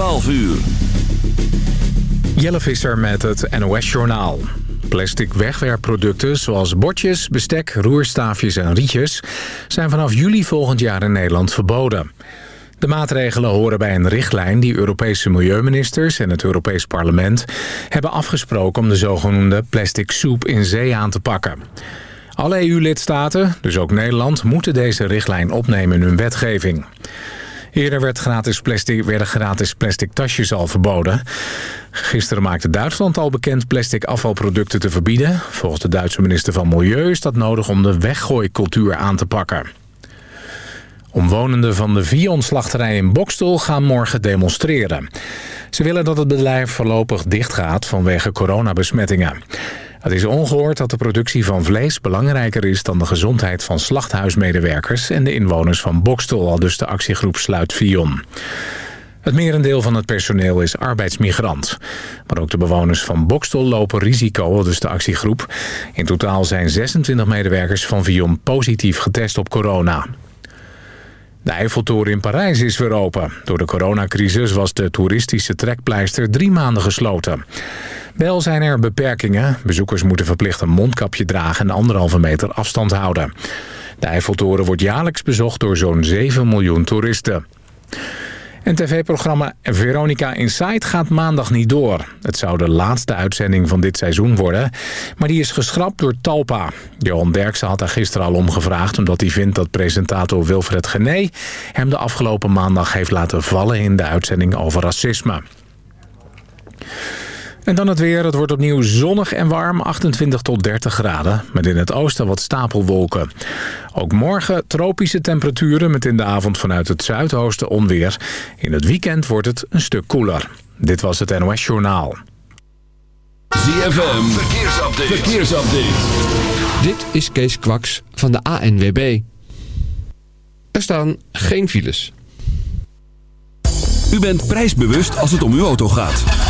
12 uur. Jelle Visser met het NOS-journaal. Plastic wegwerpproducten zoals bordjes, bestek, roerstaafjes en rietjes... zijn vanaf juli volgend jaar in Nederland verboden. De maatregelen horen bij een richtlijn die Europese milieuministers en het Europees Parlement... hebben afgesproken om de zogenoemde plastic soep in zee aan te pakken. Alle EU-lidstaten, dus ook Nederland, moeten deze richtlijn opnemen in hun wetgeving. Eerder werd gratis plastic, werden gratis plastic tasjes al verboden. Gisteren maakte Duitsland al bekend plastic afvalproducten te verbieden. Volgens de Duitse minister van Milieu is dat nodig om de weggooicultuur aan te pakken. Omwonenden van de Vion-slachterij in Bokstel gaan morgen demonstreren. Ze willen dat het bedrijf voorlopig dichtgaat vanwege coronabesmettingen. Het is ongehoord dat de productie van vlees belangrijker is... dan de gezondheid van slachthuismedewerkers en de inwoners van Bokstel... al dus de actiegroep Sluit Vion. Het merendeel van het personeel is arbeidsmigrant. Maar ook de bewoners van Bokstel lopen risico, dus de actiegroep. In totaal zijn 26 medewerkers van Vion positief getest op corona. De Eiffeltoren in Parijs is weer open. Door de coronacrisis was de toeristische trekpleister drie maanden gesloten. Wel zijn er beperkingen. Bezoekers moeten verplicht een mondkapje dragen en anderhalve meter afstand houden. De Eiffeltoren wordt jaarlijks bezocht door zo'n 7 miljoen toeristen. En tv-programma Veronica Inside gaat maandag niet door. Het zou de laatste uitzending van dit seizoen worden. Maar die is geschrapt door Talpa. Johan Derksen had daar gisteren al om gevraagd... omdat hij vindt dat presentator Wilfred Gené... hem de afgelopen maandag heeft laten vallen in de uitzending over racisme. En dan het weer. Het wordt opnieuw zonnig en warm, 28 tot 30 graden. Met in het oosten wat stapelwolken. Ook morgen tropische temperaturen met in de avond vanuit het zuidoosten onweer. In het weekend wordt het een stuk koeler. Dit was het NOS Journaal. ZFM, verkeersupdate. verkeersupdate. Dit is Kees Kwaks van de ANWB. Er staan geen files. U bent prijsbewust als het om uw auto gaat.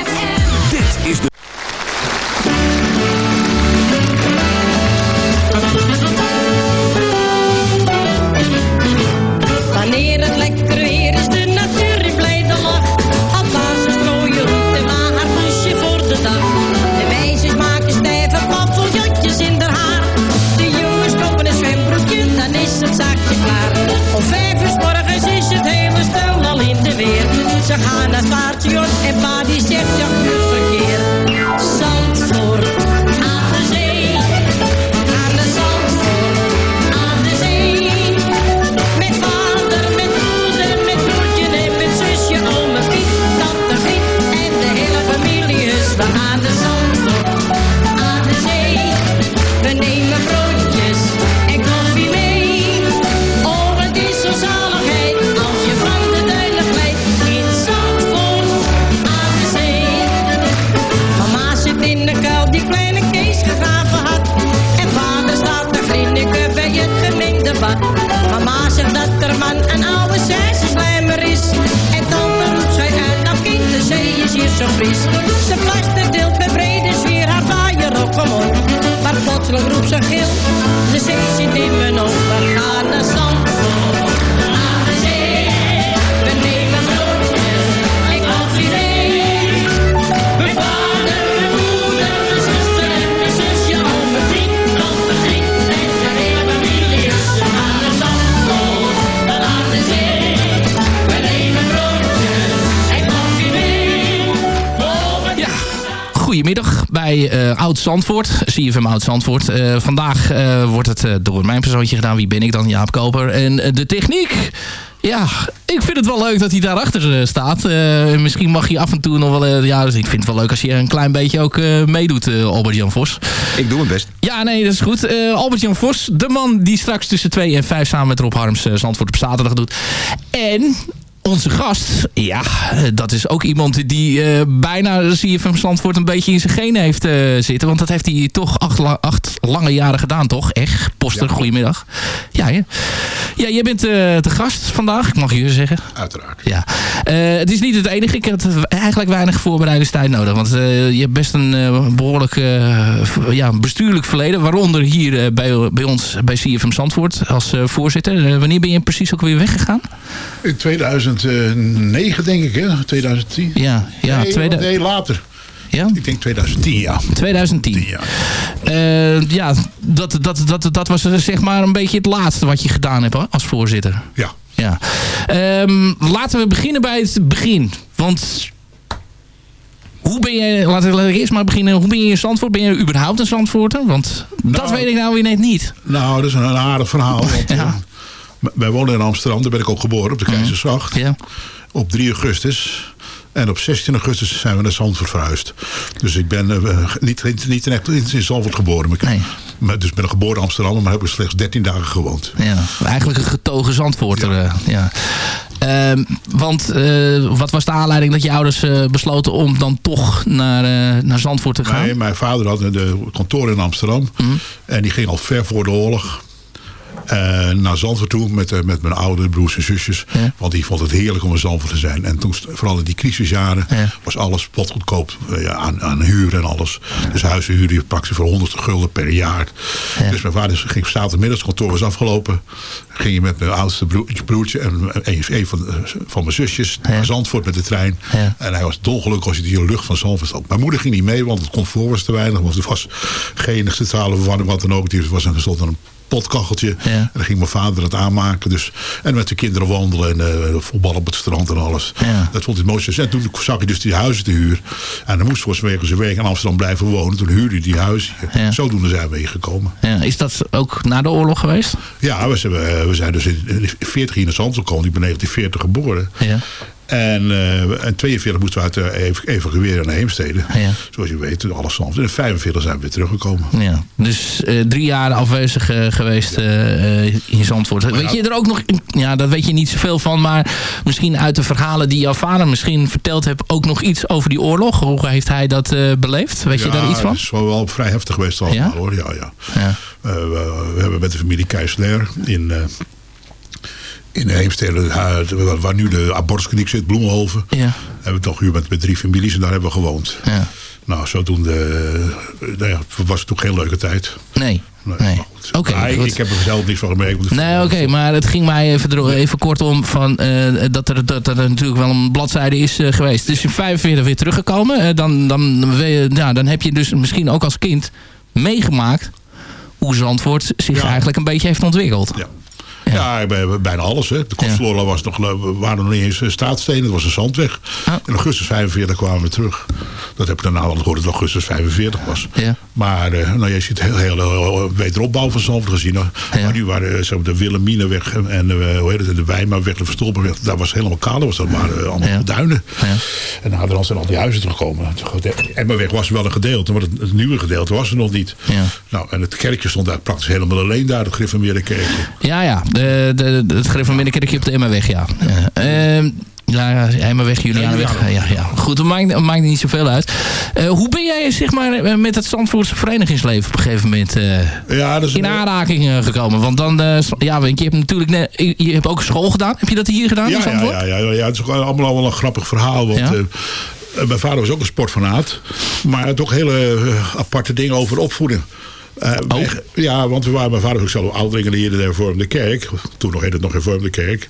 Zandvoort, CFM Oud Zandvoort. Eh, vandaag eh, wordt het eh, door mijn persoontje gedaan. Wie ben ik dan? Jaap Koper. En de techniek... Ja, ik vind het wel leuk dat hij daarachter staat. Misschien mag hij af en toe nog wel... ja, dus ik vind het wel leuk als je een klein beetje ook meedoet, Albert-Jan Vos. Ik doe mijn best. Ja, nee, dat is goed. Albert-Jan Vos, de man die straks tussen 2 en 5 samen met Rob Harms Zandvoort op zaterdag doet. En onze gast, ja, eh, dat is ook iemand die eh, bijna CFM Zandvoort een beetje in zijn genen heeft eh, zitten. Want dat heeft hij toch acht, la- acht lange jaren gedaan, toch? Echt, Poster, goedemiddag. Ja, ja. ja, jij bent eh, de gast vandaag, ik mag je zeggen. Uiteraard. Ja, Eh, het is niet het enige. Ik had eigenlijk weinig voorbereidingstijd nodig. Want eh, je hebt best een eh, behoorlijk eh, ja, bestuurlijk verleden. Waaronder hier eh, bij, bij ons bij CFM Zandvoort als eh, voorzitter. Eh, wanneer ben je precies ook weer weggegaan? In 2009 denk ik, hè? 2010? Ja, ja, nee, tweede- nee, later. Ja? Ik denk 2010, ja. 2010. 10 jaar. Eh, ja, dat, dat, dat, dat was eh, zeg maar een beetje het laatste wat je gedaan hebt als voorzitter. Ja. Ja. Ehm, laten we beginnen bij het begin. Want hoe ben je, laten we eerst maar beginnen. Hoe ben je in Zandvoort? Ben je überhaupt een Zandvoorter? Want dat Nou. weet ik nou weer net niet. Nou, dat is een, een aardig verhaal. Want, Ja. Eh, wij wonen in Amsterdam, daar ben ik ook geboren, op de Keizersgracht. Ja. Op 3 augustus. En op 16 augustus zijn we naar Zandvoort verhuisd. Dus ik ben eh, niet, niet, niet in, echt in Zandvoort geboren. Maar ik, Nee. maar, dus ik ben geboren in Amsterdam, maar heb ik slechts 13 dagen gewoond. Ja, eigenlijk een getogen Zandvoorter. Ja. ja. Ehm, want eh, wat was de aanleiding dat je ouders eh, besloten om dan toch naar, eh, naar Zandvoort te gaan? Nee, mijn vader had een kantoor in Amsterdam. En die ging al ver voor de oorlog. Eh, naar Zandvoort toe met, eh, met mijn oudere broers en zusjes. Ja. Want die vond het heerlijk om in Zandvoort te zijn. En toen, vooral in die crisisjaren, Ja. was alles potgoedkoop eh, ja, aan, aan huur en alles. Dus huizen huurde je praktisch voor 100 gulden per jaar. Dus mijn vader ging zaterdagmiddag, het kantoor was afgelopen. Ging je met mijn oudste broertje, broertje en een, een van, van mijn zusjes naar Zandvoort met de trein. En hij was dolgelukkig als hij die lucht van Zandvoort zat. Mijn moeder ging niet mee, want het comfort was te weinig. Want er was geen centrale verwarming, wat dan ook. Er was een, er stond een potkacheltje. Ja. En dan ging mijn vader het aanmaken. Dus, en met de kinderen wandelen en eh voetbal op het strand en alles. Ja. Dat vond hij het mooiste. En toen zag hij dus die huizen te huur. En dan moest mij zijn werk in Amsterdam blijven wonen. Toen huurde hij die huizen. Ja. Zodoende zijn we hier gekomen. Ja, is dat ook na de oorlog geweest? Ja, we zijn, we zijn dus in 40 hier in Zandvoort gekomen. Ik ben 1940 geboren. Ja. En, eh en 42 moesten we uit uh, ev evacueren naar Heemstede. Ja. Zoals je weet, alles. En in 45 zijn we weer teruggekomen. Ja, dus eh, drie jaar afwezig eh, geweest eh, eh, in Zandvoort. weet je er ook nog, ja, dat weet je niet zoveel van, maar misschien uit de verhalen die jouw vader misschien verteld heeft, ook nog iets over die oorlog. Hoe heeft hij dat eh, beleefd? Weet je daar iets van? het is wel, vrij heftig geweest allemaal Ja? hoor. Ja, ja. Ja. Eh, we, hebben met de familie Keisler in, eh in Heemstede, eh, waar- nu de abortuskliniek zit, Bloemenhoven. Ja. Hebben we toch hier met, drie families en daar hebben we gewoond. Ja. Nou, zodoende eh, nou ja, het was toch geen leuke tijd. Nee. Nee. Oké, ik- heb er zelf niks van gemerkt. Nee, oké, maar het ging mij even, even kort om van, eh, dat, er, dat er natuurlijk wel een bladzijde is geweest. Dus in 45 weer teruggekomen. Dan, dan, we- ja, dan heb je dus misschien ook als kind meegemaakt hoe Zandvoort zich Ja. eigenlijk een beetje heeft ontwikkeld. Ja. Ja, bijna alles. Hè. De Kostflora was nog, we waren nog niet eens eh, straatstenen, het was een zandweg. Ah. In augustus 45 kwamen we terug. Dat heb ik daarna al gehoord dat het augustus 45 was. Ja. Maar eh, nou, je ziet heel, heel, heel wederopbouw van Zandvoort gezien. Ja. Maar nu waren eh, zeg maar, de Wilhelminaweg en eh, hoe heet het, de Wijmaweg, de Verstolpenweg. Daar was helemaal kaal, dat was dat waren eh, allemaal Ja. duinen. Ja. En rand zijn al die huizen teruggekomen. Emmerweg was wel een gedeelte, maar het, het nieuwe gedeelte was er nog niet. Nou, en het kerkje stond daar praktisch helemaal alleen daar, het Griffemeerde kerkje. Ja, ja. De, de, de, het gereformeerde kerkje op de Emmerweg, ja. ja. Ehm, ja, ja, Emmerweg, Julianenweg. Ja, ja, ja. Goed, dat maakt, dat maakt niet zoveel uit. Eh, hoe ben jij zeg maar, eh, met het Zandvoortse verenigingsleven op een gegeven moment eh, Ja, dat is in aanraking gekomen? Want dan, eh, ja, je hebt natuurlijk net, je- je hebt ook school gedaan. Heb je dat hier gedaan in Ja, ja, Zandvoort? ja, ja, ja, het is ook allemaal wel een grappig verhaal. Want Ja? mijn vader was ook een sportfanaat. Maar ook hele aparte dingen over opvoeding. Eh, Oh. weg- ja, want we waren, mijn vader was ook zelf oudering in de hervormde kerk. Toen nog heette het nog hervormde kerk.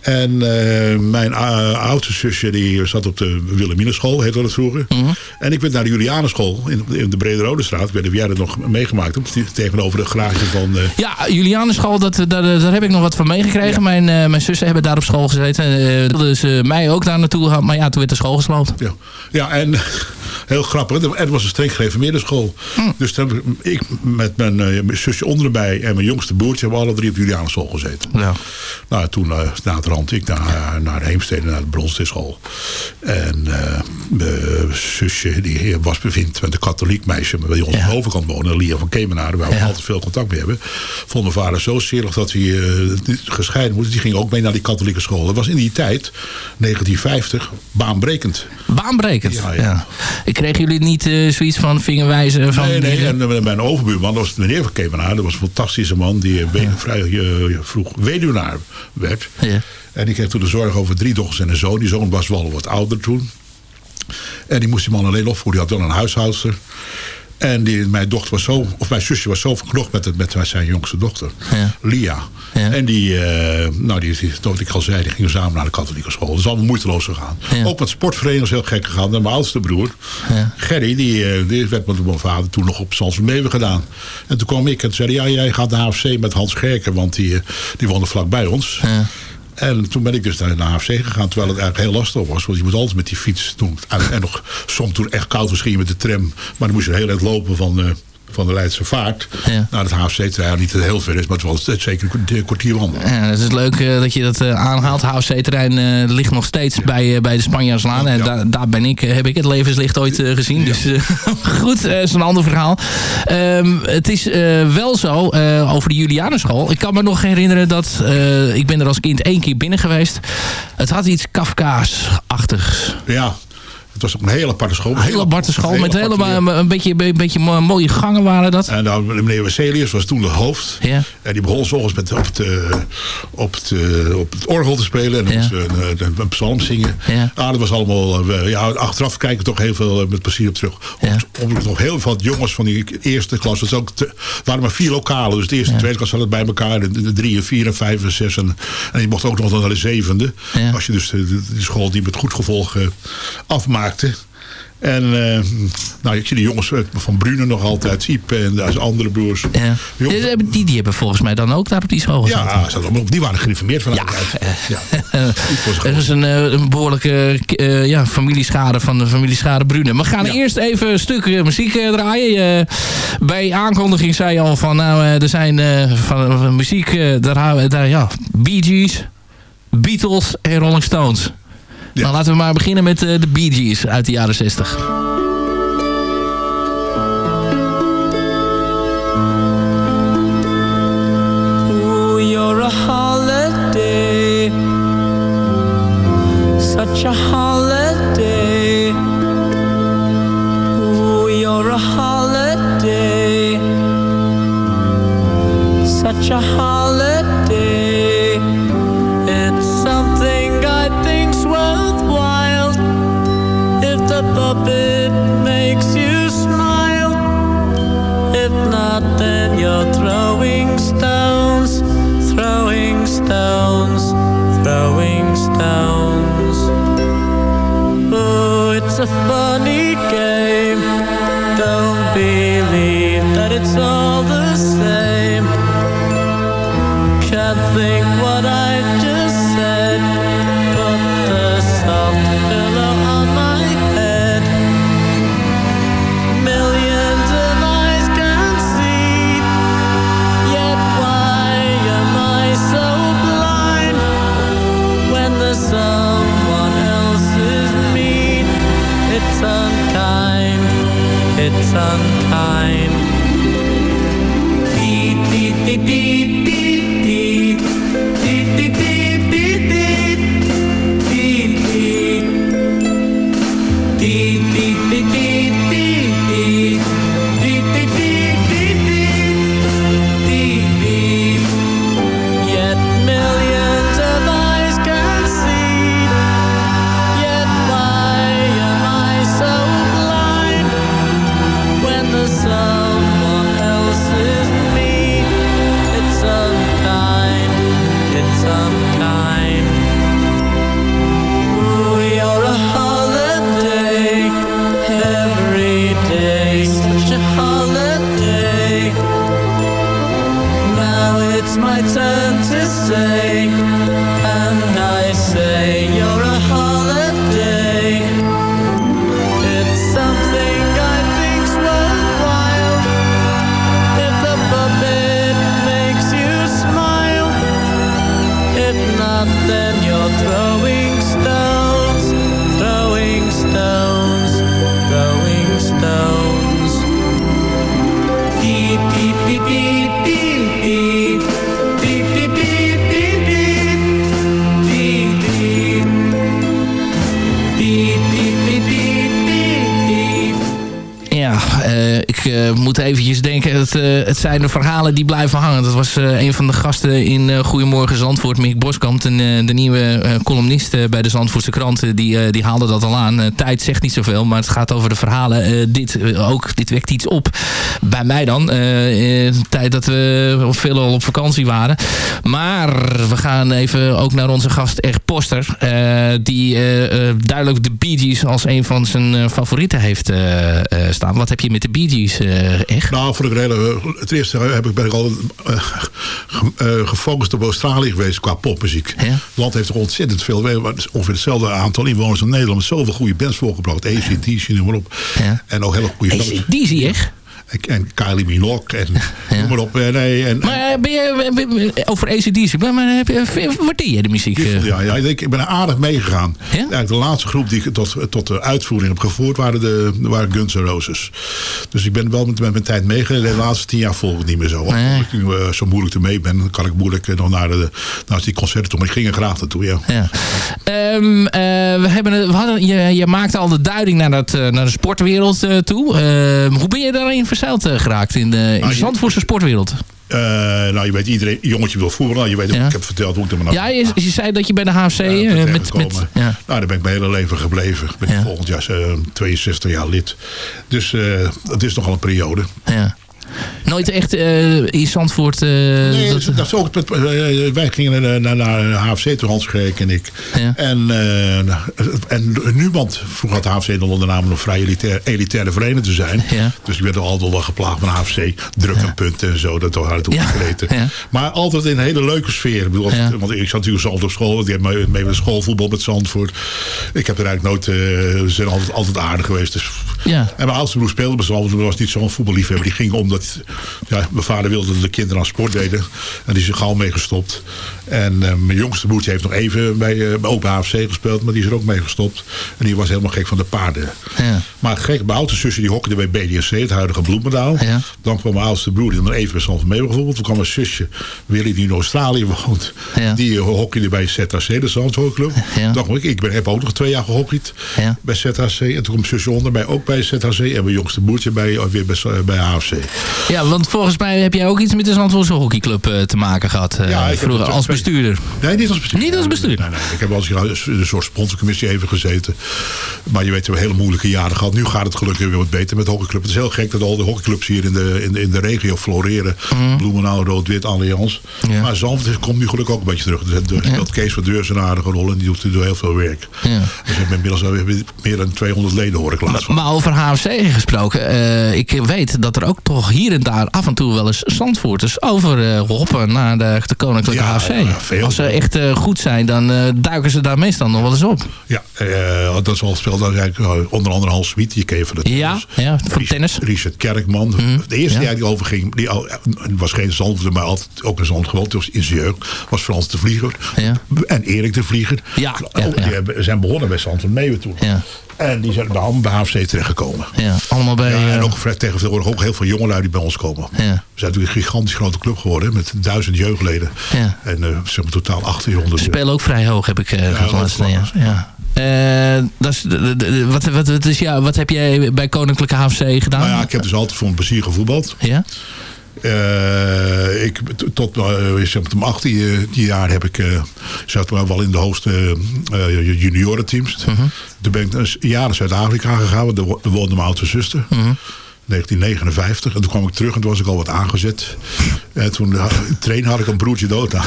En uh, mijn uh, oudste zusje die zat op de Wilhelminenschool, heette dat vroeger. Mhm. En ik werd naar de Julianenschool in, in de Brede Rode Straat. Ik weet niet of jij dat nog meegemaakt hebt. Tegenover de garage van... Uh... Ja, Julianenschool, dat, daar, daar heb ik nog wat van meegekregen. Ja. Mijn, mijn zussen hebben daar op school gezeten. dus mij ook daar naartoe gehad. Maar ja, toen werd de school gesloten. Ja, ja en heel grappig. Het was een streng gereformeerde school. Hm. Dus toen, ik met mijn, mijn zusje onder erbij en mijn jongste broertje hebben alle drie op Julianenschool gezeten. Ja. Nou, toen uh, ik naar, naar Heemstede, naar de Bronstischool. En uh, mijn zusje, die was bevindt met een katholiek meisje... bij ons ja. aan de overkant wonen, Lia van Kemenaren... waar we ja. altijd veel contact mee hebben. Vond mijn vader zo zielig dat hij uh, gescheiden moest. Die ging ook mee naar die katholieke school. Dat was in die tijd, 1950, baanbrekend. Baanbrekend? Ja, ja. Ik kreeg jullie niet zoiets van vingerwijzen? Van nee, nee. En mijn overbuurman, dat was meneer van Kemenaren. Dat was een fantastische man die vrij vroeg weduwnaar werd. Ja. En die kreeg toen de zorg over drie dochters en een zoon. Die zoon was wel wat ouder toen. En die moest die man alleen opvoeden. Die had wel een huishoudster. En die, mijn dochter was zo, of mijn zusje was zo verknocht met, het, met zijn jongste dochter, ja. Lia. Ja. En die, uh, nou, die, die, wat ik al zei, die gingen samen naar de katholieke school. Dat is allemaal moeiteloos gegaan. Ja. Ook met sportverenigers heel gek gegaan. En mijn oudste broer, Gerry, die, uh, die werd met mijn vader toen nog op Salsmeeuwen gedaan. En toen kwam ik en zei ja, jij gaat naar HFC met Hans Gerken, want die, uh, die woonde vlak bij ons. En toen ben ik dus naar de AFC gegaan, terwijl het eigenlijk heel lastig was. Want je moet altijd met die fiets doen. En, en nog soms toen echt koud was, met de tram. Maar dan moest je heel eind lopen van, uh, van de Leidse Vaart ja. naar het HFC-terrein. Niet dat het heel ver is, maar het was zeker een kwartier wandelen. Ja, het is leuk uh, dat je dat uh, aanhaalt. HFC-terrein uh, ligt nog steeds bij, bij de Spanjaarslaan. Ja, en da daar ben ik, heb ik het levenslicht ooit gezien. Dus goed, dat is een ander verhaal. Um, het is wel zo, over de Julianenschool. Ik kan me nog herinneren dat, ik ben er als kind één keer binnen geweest. Het had iets Kafkaas-achtigs. Ja, het was ook een hele aparte school. Een hele aparte school. Met helemaal een beetje, een beetje mooie gangen waren dat. En dan meneer Wesselius was toen de hoofd. Ja. En die begon s'ochtends met op het, op, het, op het orgel te spelen. En ja. een, een, een psalm zingen. Ja. Ah, dat was allemaal... Ja, achteraf kijken toch heel veel met plezier op terug. Ja. Op, nog heel veel jongens van die eerste klas. Het waren maar vier lokalen. Dus de eerste en tweede klas hadden bij elkaar. De, de drie en vier en vijf en zes. En, en je mocht ook nog naar de zevende. Als je dus de, de, school die met goed gevolg uh, En uh, nou, ik zie de jongens van Brune nog altijd, Siep en zijn andere broers. Ja. Die, die, die hebben volgens mij dan ook daar op die school. Ja, die waren gereformeerd vanuit ja. ja. Er is een, een behoorlijke uh, ja, familieschade van de familieschade Brune. We gaan ja. eerst even een stuk muziek draaien. Uh, bij aankondiging zei je al van, nou, er zijn van, van, muziek, daar, daar, ja, Bee Gees, Beatles en Rolling Stones. Ja. Nou, laten we maar beginnen met uh, de Bee Gees uit de jaren 60. Ooh, you're a holiday Such a holiday say, Zijn de verhalen die blijven hangen. Dat was eh, een van de gasten in eh, Goedemorgen Zandvoort, Mick Boskamp. En, eh, de nieuwe columnist bij de Zandvoortse krant. eh, die, die haalde dat al aan. Tijd zegt niet zoveel, maar het gaat over de verhalen. Dit, ook, dit wekt iets op. Bij mij dan. tijd dat we veel al op vakantie waren. Maar we gaan even ook naar onze gast Eg Poster. die duidelijk de Bee Gees als een van zijn favorieten heeft staan. Wat heb je met de Bee Gees, Eg? Nou, voor de hele, het eerste heb ik, ben ik al eh, ge- eh, gefocust op Australië geweest qua popmuziek. Ja. Het land heeft toch ontzettend veel, ongeveer hetzelfde aantal inwoners als Nederland. Met zoveel goede bands voorgebracht. ACDC, noem maar op. Ja. En ook hele goede zangers. Die zie je, Eg. En, Kylie Minogue en noem maar op. En, nee, en, Maar eh, ben je, over ACDC, maar, heb je, waardeer je de muziek? eh? Ja, ja ik, ben aardig meegegaan. Ja? Eigenlijk de laatste groep die ik tot, tot de uitvoering heb gevoerd waren, de, waren Guns N' Roses. Dus ik ben wel met, met mijn tijd meegegaan. De laatste tien jaar volg ik niet meer zo. Want Nee. Als ik nu eh, zo moeilijk ermee ben, dan kan ik moeilijk eh, nog naar, de, naar die concerten toe. Maar ik ging er graag naartoe, ja. Ja. Ehm, eh, we hebben, we je, je maakte al de duiding naar, dat, eh, naar de sportwereld eh, toe. Ehm, hoe ben je daarin verzeild eh, geraakt in de, in de Nou, Zandvoortse sportwereld? Nou, je weet, iedereen, jongetje wil voetballen. Je weet, Ja. ik heb verteld hoe ik er maar Ja, je, je zei dat je bij de HFC Ja, met, met, ja. Nou, daar ben ik mijn hele leven gebleven. Ik ben volgend jaar eh, 62 jaar lid. Dus eh dat is nogal een periode. ja. Nooit echt eh, in Zandvoort... eh, Nee, dat- dat, is ook, eh, wij gingen naar, naar, HFC toe, Hans Gerk en ik. Ja. En, en nu, want vroeger had HFC dan onder de naam een vrij elitair, elitaire vereniging te zijn. Ja. Dus ik werd er altijd wel geplaagd van HFC. Druk en punten en zo, dat had het ook Ja. Maar altijd in een hele leuke sfeer. Ik bedoel, Ja. Want ik zat natuurlijk Zand op school. Die hebben mee, mee met schoolvoetbal met Zandvoort. Ik heb er eigenlijk nooit... ze zijn altijd, altijd aardig geweest. Dus Ja. en mijn oudste broer speelde bij Zandvoort. was niet zo'n voetballiefhebber. Die ging Ja, mijn vader wilde dat de kinderen aan sport deden. En die is er gauw mee gestopt. En eh, mijn jongste broertje heeft nog even bij, eh, ook bij AFC gespeeld. Maar die is er ook mee gestopt. En die was helemaal gek van de paarden. Ja. Maar gek, mijn oudste zusje die hockeyde bij BDSC, het huidige Bloemendaal. Ja. Dan kwam mijn oudste broer, die dan even bij Zandvoort mee bijvoorbeeld. Toen kwam mijn zusje, Willy, die in Australië woont. Ja. Die eh, hockeyde bij ZHC, de Zandvoortclub. Ja. Dan ik, ik ben, heb ook nog twee jaar gehockeyd bij ZHC. En toen kwam mijn zusje onder mij ook bij ZHC. En mijn jongste broertje bij, weer bij, bij AFC. Ja, want volgens mij heb jij ook iets met de Zandvoortse hockeyclub eh, te maken gehad. eh, Ja, ik vroeger het- als bestuurder. Nee, niet als bestuurder. Niet als bestuurder? Nee, nee, nee. Ik heb in een soort sponsorcommissie even gezeten. Maar je weet, we hebben hele moeilijke jaren gehad. Nu gaat het gelukkig weer wat beter met de hockeyclub. Het is heel gek dat al de hockeyclubs hier in de, in de, in de regio floreren. Bloemendaal, Rood-Wit, Allianz. Ja. Maar Zandvoort komt nu gelukkig ook een beetje terug. Dus speelt Kees van Deurs een aardige rol. En die doet, heel veel werk. Ja. Dus we hebben inmiddels meer dan 200 leden hoor ik laatst. Maar over HFC gesproken, eh, ik weet dat er ook toch hier en daar af en toe wel eens Zandvoorters over eh, naar de, de Koninklijke Ja, HFC. Als ze echt eh, goed zijn, dan eh, duiken ze daar meestal nog wel eens op. Ja, dat is al gespeeld. Dat eigenlijk, onder andere Hans ken je van de Ja, tennis. ja, van Richard- tennis. Richard Kerkman. de eerste ja. jaar die overging, die was geen Zandvoort, maar altijd ook een gewoond. was in zijn jeugd, was Frans de Vlieger. Ja. En Erik de Vlieger. Ja, Oh. Die hebben- zijn begonnen bij Zandvoort Meeuwen toen. Ja. En die zijn bij, allemaal bij HFC terechtgekomen. Ja, allemaal bij... Ja, eh, en ook Fred tegenwoordig ook heel veel jongelui die bij ons komen. Ja. We zijn natuurlijk een gigantisch grote club geworden met duizend jeugdleden. Ja. En eh, zeg maar totaal 1800. Ze spelen ook vrij hoog, heb ik eh Ja, gelaten. dat Ja, is. Eh, dat wat, wat, is, ja, wat heb jij bij Koninklijke HFC gedaan? Nou ja, ik heb dus altijd voor een plezier gevoetbald. Ja? Eh, ik, tot uh, maar, mijn 18 jaar heb ik, eh zat ik wel in de hoogste eh juniorenteams. Toen ben ik een jaar naar Zuid-Afrika gegaan, want daar wo- daar woonde mijn oudste zuster. 1959. En toen kwam ik terug en toen was ik al wat aangezet. En toen uh, trainen had ik een broertje dood aan.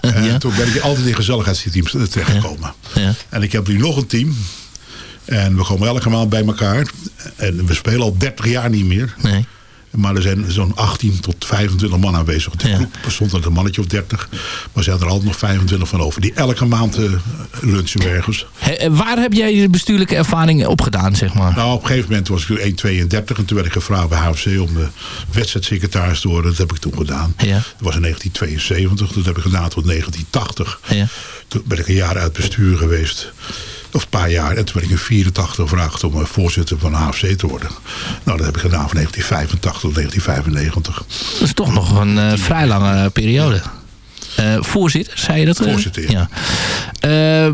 en toen ben ik altijd in gezelligheidsteams terechtgekomen. Ja. En ik heb nu nog een team. En we komen elke maand bij elkaar. En we spelen al 30 jaar niet meer. Nee. Maar er zijn zo'n 18 tot 25 man aanwezig. De Ja. groep bestond uit een mannetje of 30. Maar zijn er altijd nog 25 van over. Die elke maand eh, lunchen ergens. He, waar heb jij je bestuurlijke ervaring opgedaan, zeg maar? Nou, op een gegeven moment was ik 1,32 en toen werd ik gevraagd bij HFC om de wedstrijdsecretaris te worden. Dat heb ik toen gedaan. Ja. Dat was in 1972, dat heb ik gedaan tot 1980. Ja. Toen ben ik een jaar uit bestuur geweest. Of een paar jaar. En toen werd ik in 84 gevraagd om eh, voorzitter van HFC te worden. Nou, dat heb ik gedaan van 1985 tot 1995. Dat is toch nog een eh, vrij lange periode. Eh, voorzitter, zei je dat? eh? Voorzitter, ja. Eh,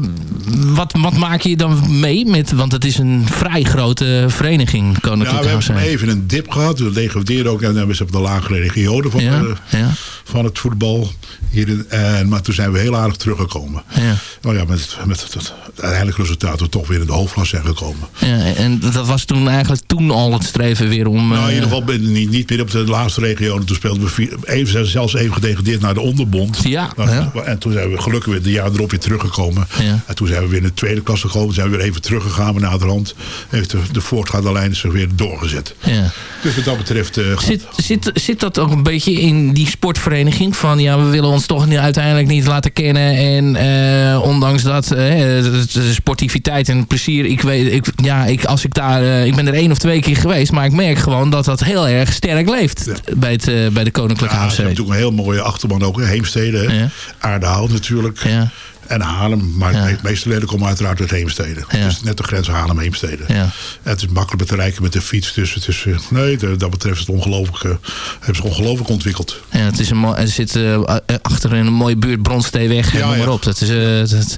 wat, wat maak je dan mee met, want het is een vrij grote vereniging, Ja, Koninklijke we hebben even een dip gehad. We degradeerden ook en we hebben de lagere regionen van, Ja, ja. van het voetbal. Hier en, maar toen zijn we heel aardig teruggekomen. Ja. Nou ja, met, met het, uiteindelijke resultaat we toch weer in de hoofdklasse zijn gekomen. Ja, en dat was toen eigenlijk toen al het streven weer om... Nou, in ieder geval niet, niet meer op de laatste regio. Toen speelden we vier, even, zelfs even gedegradeerd naar de onderbond. Ja, Nou, ja. En toen zijn we gelukkig weer de jaar erop weer teruggekomen. Ja. En toen zijn we weer in de tweede klasse gekomen. Zijn we weer even teruggegaan. Maar na de hand heeft de, de voortgaande lijn zich weer doorgezet. ja. Dus wat dat betreft... eh, Zit, zit, zit dat ook een beetje in die sportvereniging? Van ja, we willen ons toch niet, uiteindelijk niet laten kennen. En eh, ondanks dat eh, de, sportiviteit en plezier. Ik weet, ik, ja, ik, als ik daar. ik ben er één of twee keer geweest. Maar ik merk gewoon dat dat heel erg sterk leeft. bij, het, bij de Koninklijke Ja, ze HFC. hebben natuurlijk een heel mooie achterban ook. Heemstede, hè. Ja. Aardehout natuurlijk. Ja. En Haarlem. Maar Ja. de meeste leden komen uiteraard uit Heemstede. Ja. Is net de grens Haarlem-Heemstede. Ja. En het is makkelijk te rijken met de fiets. Dus het is, eh, nee, dat betreft het ongelooflijk, eh, hebben ze ongelooflijk ontwikkeld. Ja, het is een er zit eh, achter in een mooie buurt Bronsteeweg en Ja, noem maar op. Dat is, dat,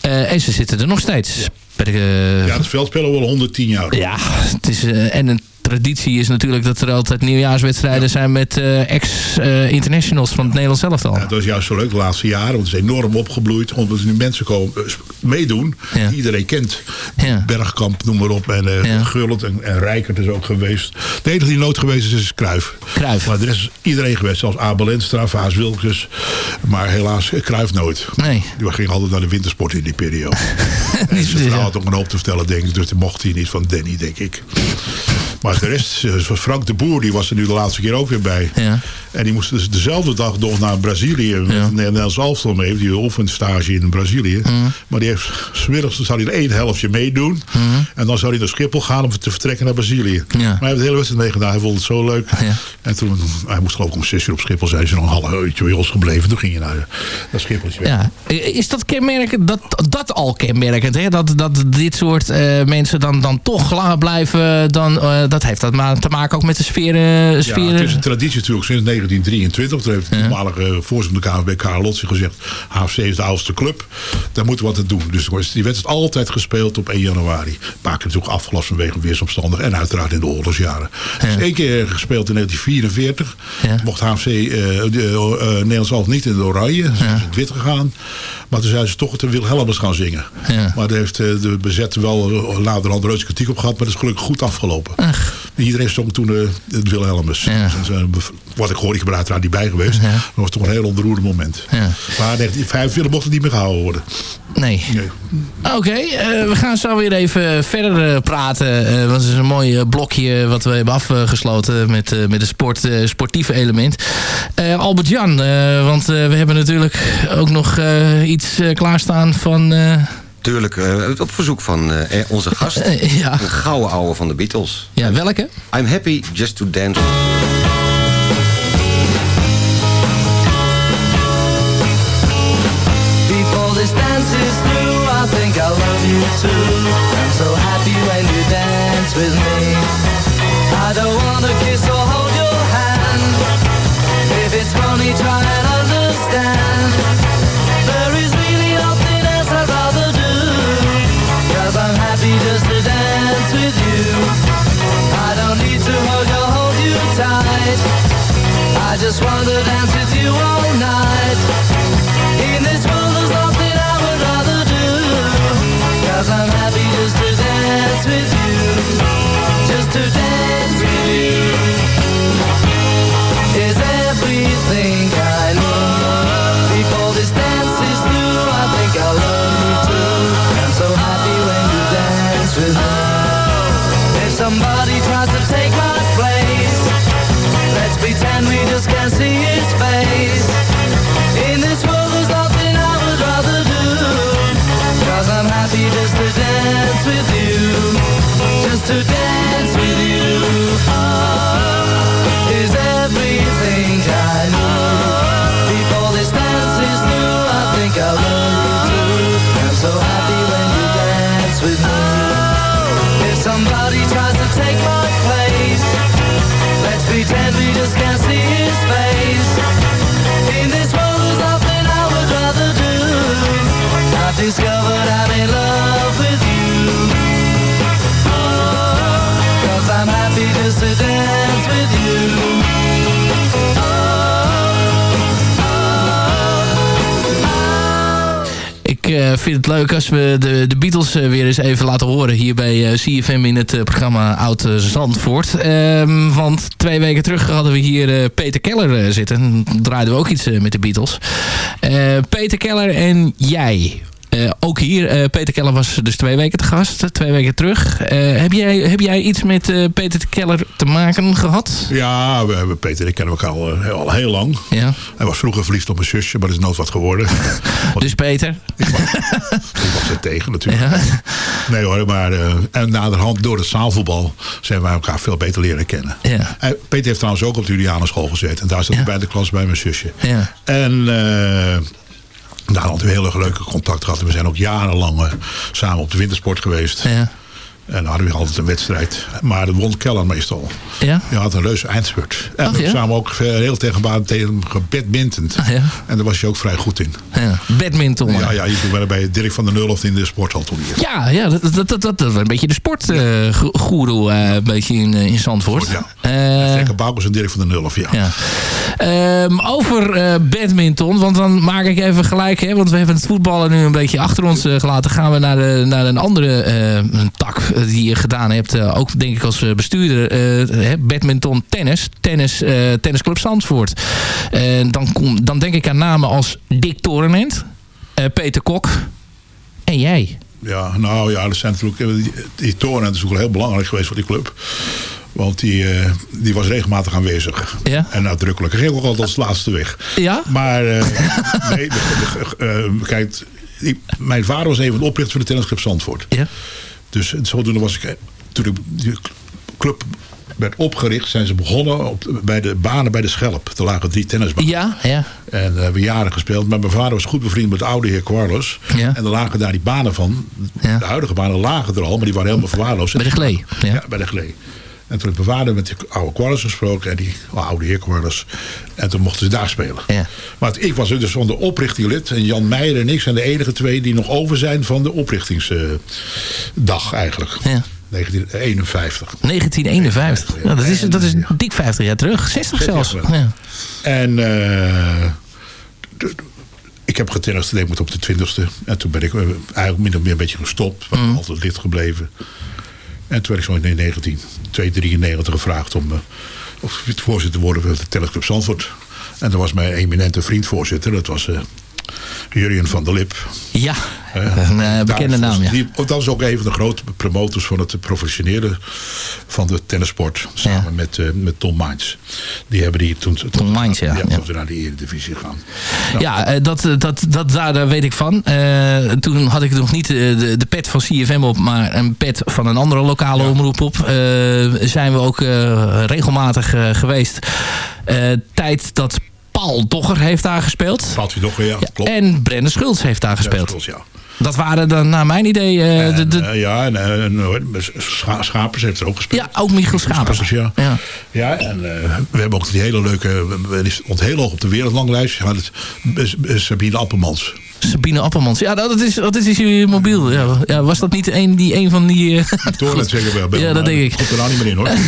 en ze zitten er nog steeds. Ja, het veld spelen we al 110 jaar. Ja, het is, en een traditie is natuurlijk dat er altijd nieuwjaarswedstrijden zijn met eh, ex-internationals van het Nederlands elftal. Ja, dat is juist zo leuk de laatste jaren. Want het is enorm opgebloeid. Omdat er nu mensen komen eh, meedoen. Ja. Die iedereen kent. Bergkamp, noem maar op. En eh Ja. Gullit en, en Rijkert is ook geweest. De enige die nooit geweest is, is Cruijff. Cruijff. Maar er is iedereen geweest. Zelfs Abel Enstra, Vaas Wilkes. Maar helaas eh, Cruijff nooit. Nee. Die ging altijd naar de wintersport in die periode. en zijn vrouw had ook een hoop te vertellen, denk ik. Dus dat mocht hij niet van Danny, denk ik. Maar de rest, eh, zoals Frank de Boer, die was er nu de laatste keer ook weer bij. Ja. En die moest dus dezelfde dag nog naar Brazilië met Ja. Nederlands elftal mee. Die oefenstage in Brazilië. Maar die heeft, smiddags zou hij er één helftje meedoen. En dan zou hij naar Schiphol gaan om te vertrekken naar Brazilië. Maar hij heeft de hele wedstrijd meegedaan. Hij vond het zo leuk. Ja. En toen, hij moest geloof ik om zes uur op Schiphol zijn. Is nog een half uurtje bij ons gebleven. Toen ging hij naar, naar Schiphol. Ja. Is dat kenmerkend, dat, dat al kenmerkend, hè? Dat, dat dit soort eh, mensen dan, dan toch langer blijven, dan, eh, dat heeft dat maar te maken ook met de sfeer. eh, Ja, het is een traditie natuurlijk sinds 1923. Toen heeft de toenmalige voorzitter van de KNVB, Karel gezegd... HFC is de oudste club. Daar moeten we wat aan doen. Dus die wedstrijd altijd gespeeld op 1 januari. Een paar keer natuurlijk afgelast vanwege weersomstandigheden. En uiteraard in de oorlogsjaren. Het is één keer gespeeld in 1944. Ja. Mocht HFC eh de, eh, Nederlands Elftal niet in de oranje. Ze in het wit gegaan. Maar toen zijn ze toch de Wilhelmus gaan zingen. Ja. Maar daar heeft eh, de bezetter wel eh, naderhand reuze kritiek op gehad. Maar dat is gelukkig goed afgelopen. Iedereen zong toen de, de Wilhelmus. Ja. Wat ik hoorde, ik ben er uiteraard niet bij geweest. Ja. Dat was toch een heel ontroerend moment. Ja. Maar 1945 mocht het niet meer gehouden worden. Nee. Nee. Oké, eh, we gaan zo weer even verder eh, praten. Eh, want het is een mooi blokje wat we hebben afgesloten met, eh, met het sport, sportieve element. Albert-Jan, want we hebben natuurlijk ook nog iets klaarstaan van... eh, Tuurlijk, eh, op verzoek van eh, onze gast. eh, ja. Een gouden ouwe van de Beatles. ja, welke? I'm happy just to dance. Just wanna vind het leuk als we de, de Beatles eh, weer eens even laten horen hier bij eh, CFM in het eh, programma Oud eh, Zandvoort. Ehm, want twee weken terug hadden we hier eh, Peter Keller eh, zitten. Dan draaiden we ook iets eh, met de Beatles. Eh, Peter Keller en jij. Eh, ook hier, eh, Peter Keller was dus twee weken te gast, twee weken terug. Eh, heb, jij, heb jij iets met Peter Keller te maken gehad? Ja, we hebben Peter, ik ken hem ook al, al heel lang. Ja. Hij was vroeger verliefd op mijn zusje, maar dat is nooit wat geworden. Dus Peter? ik was er tegen natuurlijk. Ja. Nee hoor, maar en naderhand door het zaalvoetbal zijn wij elkaar veel beter leren kennen. Ja. Peter heeft trouwens ook op de Julianenschool gezeten. En daar zat hij bij de klas bij mijn zusje. Ja. En hadden we heel erg leuke contact gehad. We zijn ook jarenlang uh, samen op de wintersport geweest. Ja. En dan hadden we altijd een wedstrijd. Maar dat won Keller meestal. Ja? Je had een reuze eindspurt. En we ja? samen ook heel tegen baan tegen hem gebadmintend. Ah, ja. En daar was je ook vrij goed in. Ja. Badminton. Ja, ja, je doet bij Dirk van der Nulhoff in de sporthal toen hier. Ja, ja dat, dat, dat, dat was een beetje de sportgoeroe uh, een beetje in, uh, in Zandvoort. Ja. Uh, en Dirk van der Nulhoff, ja. ja. Um, over uh, badminton, want dan maak ik even gelijk, hè, want we hebben het voetballen nu een beetje achter ons gelaten. Gaan we naar, de, naar een andere tak die je gedaan hebt, uh, ook denk ik als bestuurder. Uh, badminton, tennis, tennis tennisclub Zandvoort. Dan, kom, dan denk ik aan namen als Dick Torenent, Peter Kok en jij. Ja, nou ja, dat zijn natuurlijk, die, die Torenent is natuurlijk heel belangrijk geweest voor die club. Want die, die was regelmatig aanwezig. Ja? En nadrukkelijk. Hij ging ook altijd als laatste weg. Ja? Maar uh, nee, uh, kijk, die, mijn vader was een van de oprichters van de tennisclub Zandvoort. Ja? Dus zodoende was ik, toen ik die club werd opgericht, zijn ze begonnen op, bij de banen bij de Schelp. Er lagen drie tennisbanen. Ja, ja. En uh, hebben jaren gespeeld. Maar mijn vader was goed bevriend met de oude heer Quarles. Ja. En er lagen daar die banen van. Ja. De huidige banen lagen er al, maar die waren helemaal verwaarloosd. Bij de Glee. Ja, ja bij de Glee. En toen heb ik mijn vader met die oude Quarles gesproken. En die oh, oude heer Quarles. En toen mochten ze daar spelen. Ja. Maar ik was dus van de oprichting lid. En Jan Meijer en ik zijn de enige twee die nog over zijn van de oprichtingsdag eigenlijk. Ja. 1951. 1951. Ja, dat, is, dat is dik 50 jaar terug. 60 zelfs. Ja. En uh, ik heb getennist op de 20ste. En toen ben ik eigenlijk min of meer een beetje gestopt. Maar mm. altijd lid gebleven. En toen werd ik zo in 1993 gevraagd om of voorzitter te worden van de tennisclub Zandvoort. En daar was mijn eminente vriend voorzitter. Dat was uh, Jurien van der Lip. Ja, uh, een bekende naam. Ja. Die, dat is ook een van de grote promotors van het professionele van de tennissport. Samen ja. met, uh, met Tom Mainz. Die hebben die toen... Tom Mainz, ja. ja. Toen we naar de Eredivisie gaan. Nou. Ja, uh, dat, dat, dat, daar, weet ik van. toen had ik nog niet de, de pet van CFM op, maar een pet van een andere lokale ja. omroep op. zijn we ook regelmatig geweest. tijd dat Paul Dogger heeft daar gespeeld. Dogger, ja, klopt. En Brendan Schultz heeft daar gespeeld. Schultz, ja. Dat waren dan naar mijn idee... Uh, en, de, de... Uh, ja, en, Scha Schapers heeft er ook gespeeld. Ja, ook Michiel Schapers. Schapers ja. ja. ja en we hebben ook die hele leuke... We stond heel hoog op de wereldlanglijst. Ja, het, Sabine Appelmans. Sabine Appelmans. Ja, dat is, dat is je mobiel. Ja, ja, was dat niet een, die, een van die... Uh, Toren zeker wel. Ja, dat denk ik. Komt er nou niet meer in hoor.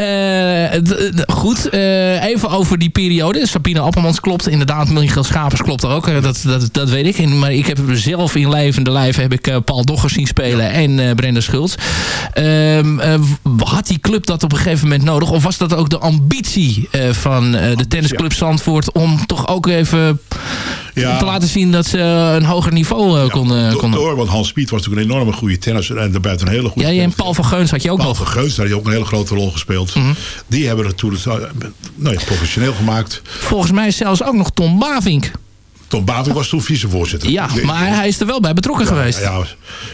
uh, goed, uh, even over die periode. Sabine Appelmans klopt. Inderdaad, Michiel Schapers klopt er ook. Dat, dat, dat weet ik. En, maar ik heb zelf in levende lijf heb ik Paul Dogger zien spelen. En Brenda Schultz. Ehm, had die club dat op een gegeven moment nodig? Of was dat ook de ambitie van de tennisclub Zandvoort... om toch ook even... Ja. te laten zien dat ze een hoger niveau uh, konden. Door, want Hans Piet was natuurlijk een enorme goede tennisser en daarbuiten een hele goede. Ja, en Paul van Geuns had je ook Paul nog. Paul van Geuns had je ook een hele grote rol gespeeld. Mm -hmm. Die hebben het toen nou ja, professioneel gemaakt. Volgens mij zelfs ook nog Tom Bavink. Tom Bavink was toen vicevoorzitter. Ja, maar hij is er wel bij betrokken ja, geweest. Ja,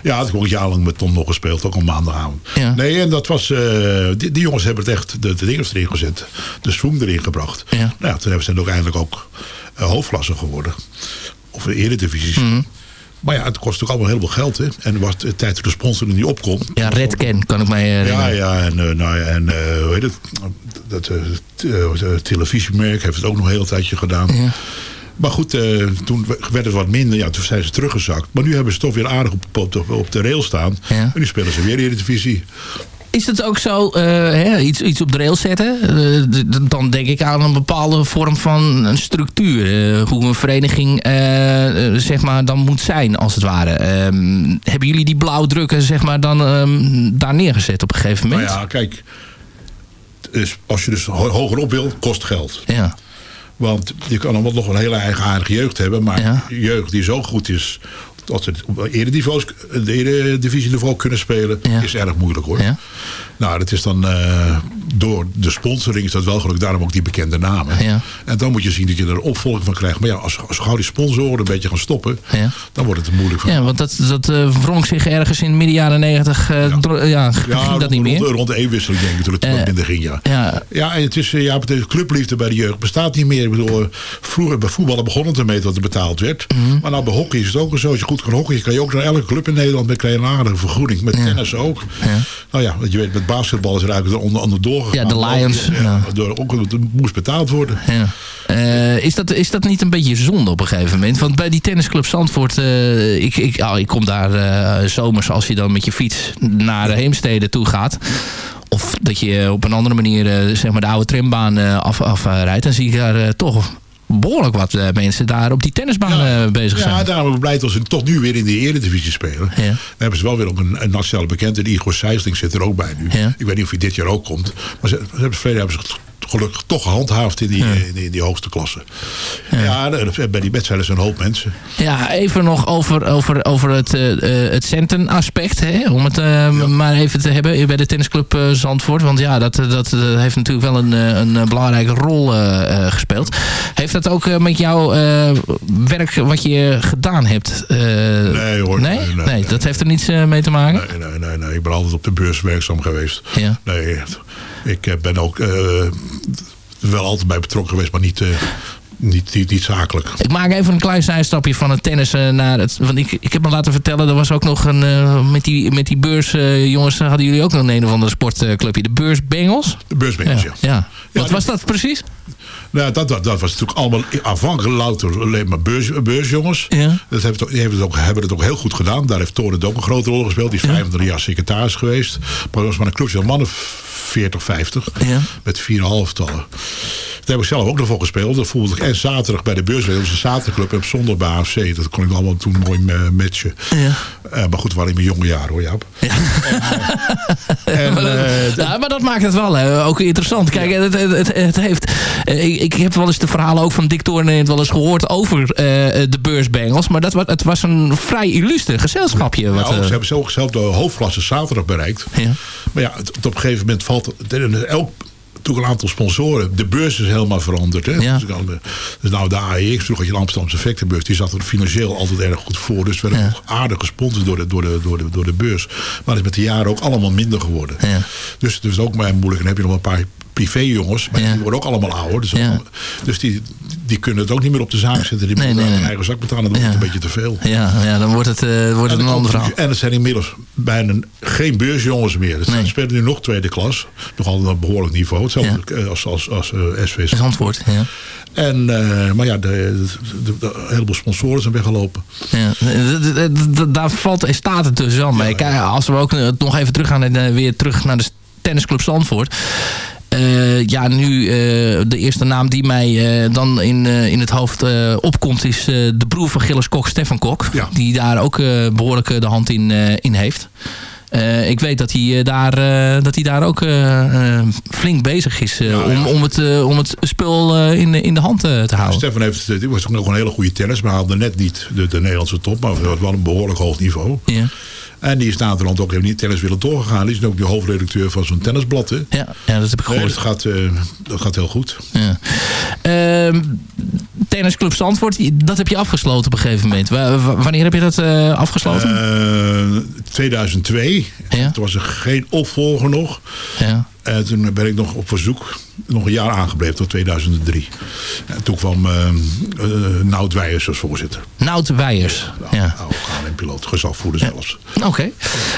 ja, had ik ook jarenlang met Tom nog gespeeld, ook op maandagavond. Ja. Nee, en dat was, uh, die, die, jongens hebben het echt de, de dingen erin gezet. De swing erin gebracht. Ja. Nou ja, toen hebben ze ook eindelijk ook hoofdklasse geworden of de eredivisies. Mm -hmm. Maar ja, het kost ook allemaal heel veel geld. Hè? En was de tijd dat de sponsor er niet opkom. Ja, Redken kan ik mij herinneren. Ja, ja en, uh, nou ja, en uh, hoe heet het? Dat uh, televisiemerk heeft het ook nog een heel tijdje gedaan. Ja. Maar goed, toen werd het wat minder. Ja, toen zijn ze teruggezakt. Maar nu hebben ze toch weer aardig op, op, de, op de rail staan. Ja. En nu spelen ze weer in de divisie. Is het ook zo, eh, hè, iets, iets op de rail zetten? eh, dan denk ik aan een bepaalde vorm van een structuur. eh, hoe een vereniging zeg maar, dan moet zijn, als het ware. Ehm, hebben jullie die blauwdrukken zeg maar, dan ehm, daar neergezet op een gegeven Nou moment? ja, kijk. Dus als je dus ho- hogerop wil, kost geld. Ja. Want je kan allemaal nog een hele eigen aardige jeugd hebben. Maar Ja. jeugd die zo goed is dat ze op eredivisie, de eredivisieniveau kunnen spelen, Ja. is erg moeilijk hoor. Ja. Nou, dat is dan eh, door de sponsoring is dat wel gelukkig. Daarom ook die bekende namen. Ja. En dan moet je zien dat je er een opvolging van krijgt. Maar ja, als, als gauw die sponsoren een beetje gaan stoppen, dan wordt het moeilijk van. Ja, want dat, dat wrong zich ergens in midden jaren negentig. ja. ja, ging dat rond, niet meer? Rond, rond de eeuwwisseling denk ik toen het minder ging, ja. ja. Ja, en het is, ja, de clubliefde bij de jeugd bestaat niet meer. Ik bedoel, vroeger bij voetballen begon het ermee dat er betaald werd. Mhm. Maar nou bij hockey is het ook zo. Als je goed kan hockeyen, kan je ook naar elke club in Nederland met een aardige vergoeding. Met tennis ook. Nou ja, want je weet, met basketbal is er eigenlijk onder, onder doorgegaan. Ja, de Lions, Ja, ja. door, ook, het moest betaald worden. Ja. Eh, is, dat, is dat niet een beetje zonde op een gegeven moment? Want bij die tennisclub Zandvoort... eh, ik, ik, oh, ik kom daar eh, zomers als je dan met je fiets naar de Heemstede toe gaat. Of dat je op een andere manier eh, zeg maar de oude trambaan eh, af, afrijdt. dan zie ik daar eh, toch behoorlijk wat eh, mensen daar op die tennisbaan eh, bezig zijn. Ja, daarom ben ik blij dat ze toch nu weer in de eredivisie spelen. Ja. Dan hebben ze wel weer ook een, een nationale bekende. Die Igor Sijsling zit er ook bij nu. Ja. Ik weet niet of hij dit jaar ook komt. Maar ze, ze hebben, verleden hebben ze gelukkig toch gehandhaafd in die, in die, in die hoogste klasse. Ja, en bij die wedstrijden zijn een hoop mensen. Ja, even nog over, over, over het, eh, eh, het centenaspect. Hè? Om het eh, maar even te hebben bij de tennisclub eh, Zandvoort. Want ja, dat, eh, dat eh, heeft natuurlijk wel een, eh, een eh, belangrijke rol eh, eh, gespeeld. Heeft dat ook eh, met jouw eh, werk wat je gedaan hebt? eh, Nee hoor. Nee? Nee, nee, dat heeft er niets eh, mee te maken? Nee, nee, nee, nee. Ik ben altijd op de beurs werkzaam geweest. Ja. Nee, ik eh, ben ook eh, wel altijd bij betrokken geweest, maar niet, eh, niet, niet, niet zakelijk. Ik maak even een klein zijstapje van het tennissen naar het... Want ik, ik heb me laten vertellen, er was ook nog een... met, die, met die beurs, eh, jongens, hadden jullie ook nog een een of andere sportclubje. De Beurs Bengals? De beursbengels, ja. ja. Wat was dat precies? Nou, dat, dat, dat was natuurlijk allemaal aanvankelijk louter alleen maar beurs, beursjongens. Ja. Dat hebben, die hebben, het ook, hebben het ook heel goed gedaan. Daar heeft Toren ook een grote rol gespeeld. Die is 25 jaar secretaris geweest. Maar dat was maar een clubje van mannen 40, 50. Ja. Met 4,5 tallen. Daar heb ik zelf ook nog voor gespeeld. Dat voelde ik en zaterdag bij de beurs. Dat was een zaterdagclub en op zondag bij AFC. Dat kon ik allemaal toen mooi eh, matchen. Ja. Eh, maar goed, waren in mijn jonge jaren hoor, Jaap. En, maar, dat, eh, ja, maar dat maakt het wel hè, ook interessant. Kijk, het, het, het, het heeft... ik, ik heb wel eens de verhalen ook van Dick Toorn het wel eens gehoord over de beursbengels. Maar dat, het was een vrij illustre gezelschapje. Wat, Ja, eh, ze hebben zo zelf de hoofdklasse zaterdag bereikt. Ja. Maar ja, het op een gegeven moment valt... het- Elk, toen een aantal sponsoren. De beurs is helemaal veranderd. Hè? Ja. Dus, eh, dus nou, de AEX, vroeger had je de Amsterdamse effectenbeurs. Die zat er financieel altijd erg goed voor. Dus we werden Ja. ook aardig gesponsord door de, door, de, door, de, door de beurs. Maar het is met de jaren ook allemaal minder geworden. Ja. Dus het is ook maar moeilijk. En dan heb je nog een paar privéjongens. Maar Ja. die worden ook allemaal ouder. Dus, Ja. dus die, die kunnen het ook niet meer op de zaak zetten. Die Nee, moeten nee, hun eigen zak betalen. Dan wordt Ja. het een beetje te veel. ja, ja, dan wordt het, eh, wordt het een En, ander verhaal. en er zijn inmiddels bijna geen beursjongens meer. Dus Nee. Spelen nu nog tweede klas. Nog altijd op een behoorlijk niveau. Hetzelfde eh, als, als, als eh, SV. Dat is antwoord, ja. En, eh, maar ja, de, de, de- een heleboel sponsoren zijn weggelopen. Ja, daar valt en staat het dus wel mee. Kijk, als we ook eh, nog even teruggaan en eh, weer terug naar de tennisclub Zandvoort. Eh, ja, nu eh, de eerste naam die mij eh, dan in, in het hoofd opkomt... is de broer van Gilles Kok, Stefan Kok. Ja. Die daar ook eh, behoorlijk eh, de hand in, in heeft. Ik weet dat hij, daar, dat hij daar ook flink bezig is... Ja, om, ja. om, het, om het spul in, de- in de hand te houden. Stefan heeft, was ook nog een hele goede tennis. Maar haalde net niet de, de Nederlandse top. Maar had wel een behoorlijk hoog niveau. Ja. En die is na land ook even niet tennis willen doorgegaan. Die is ook de hoofdredacteur van zo'n tennisblad. Hè. Ja, ja, dat heb ik Nee, gehoord. dat, gaat, eh, dat gaat heel goed. Ja. Ehm, tennisclub Zandvoort, dat heb je afgesloten op een gegeven moment. Wa- wa- wanneer heb je dat eh, afgesloten? Eh, 2002. Ja. Toen was er geen opvolger nog. ja. En toen ben ik nog op verzoek nog een jaar aangebleven tot 2003. En toen kwam uh, uh, Nout Weijers als voorzitter. Nout Weijers, ja. Nou, KLM-piloot, gezagvoerder zelfs. Oké.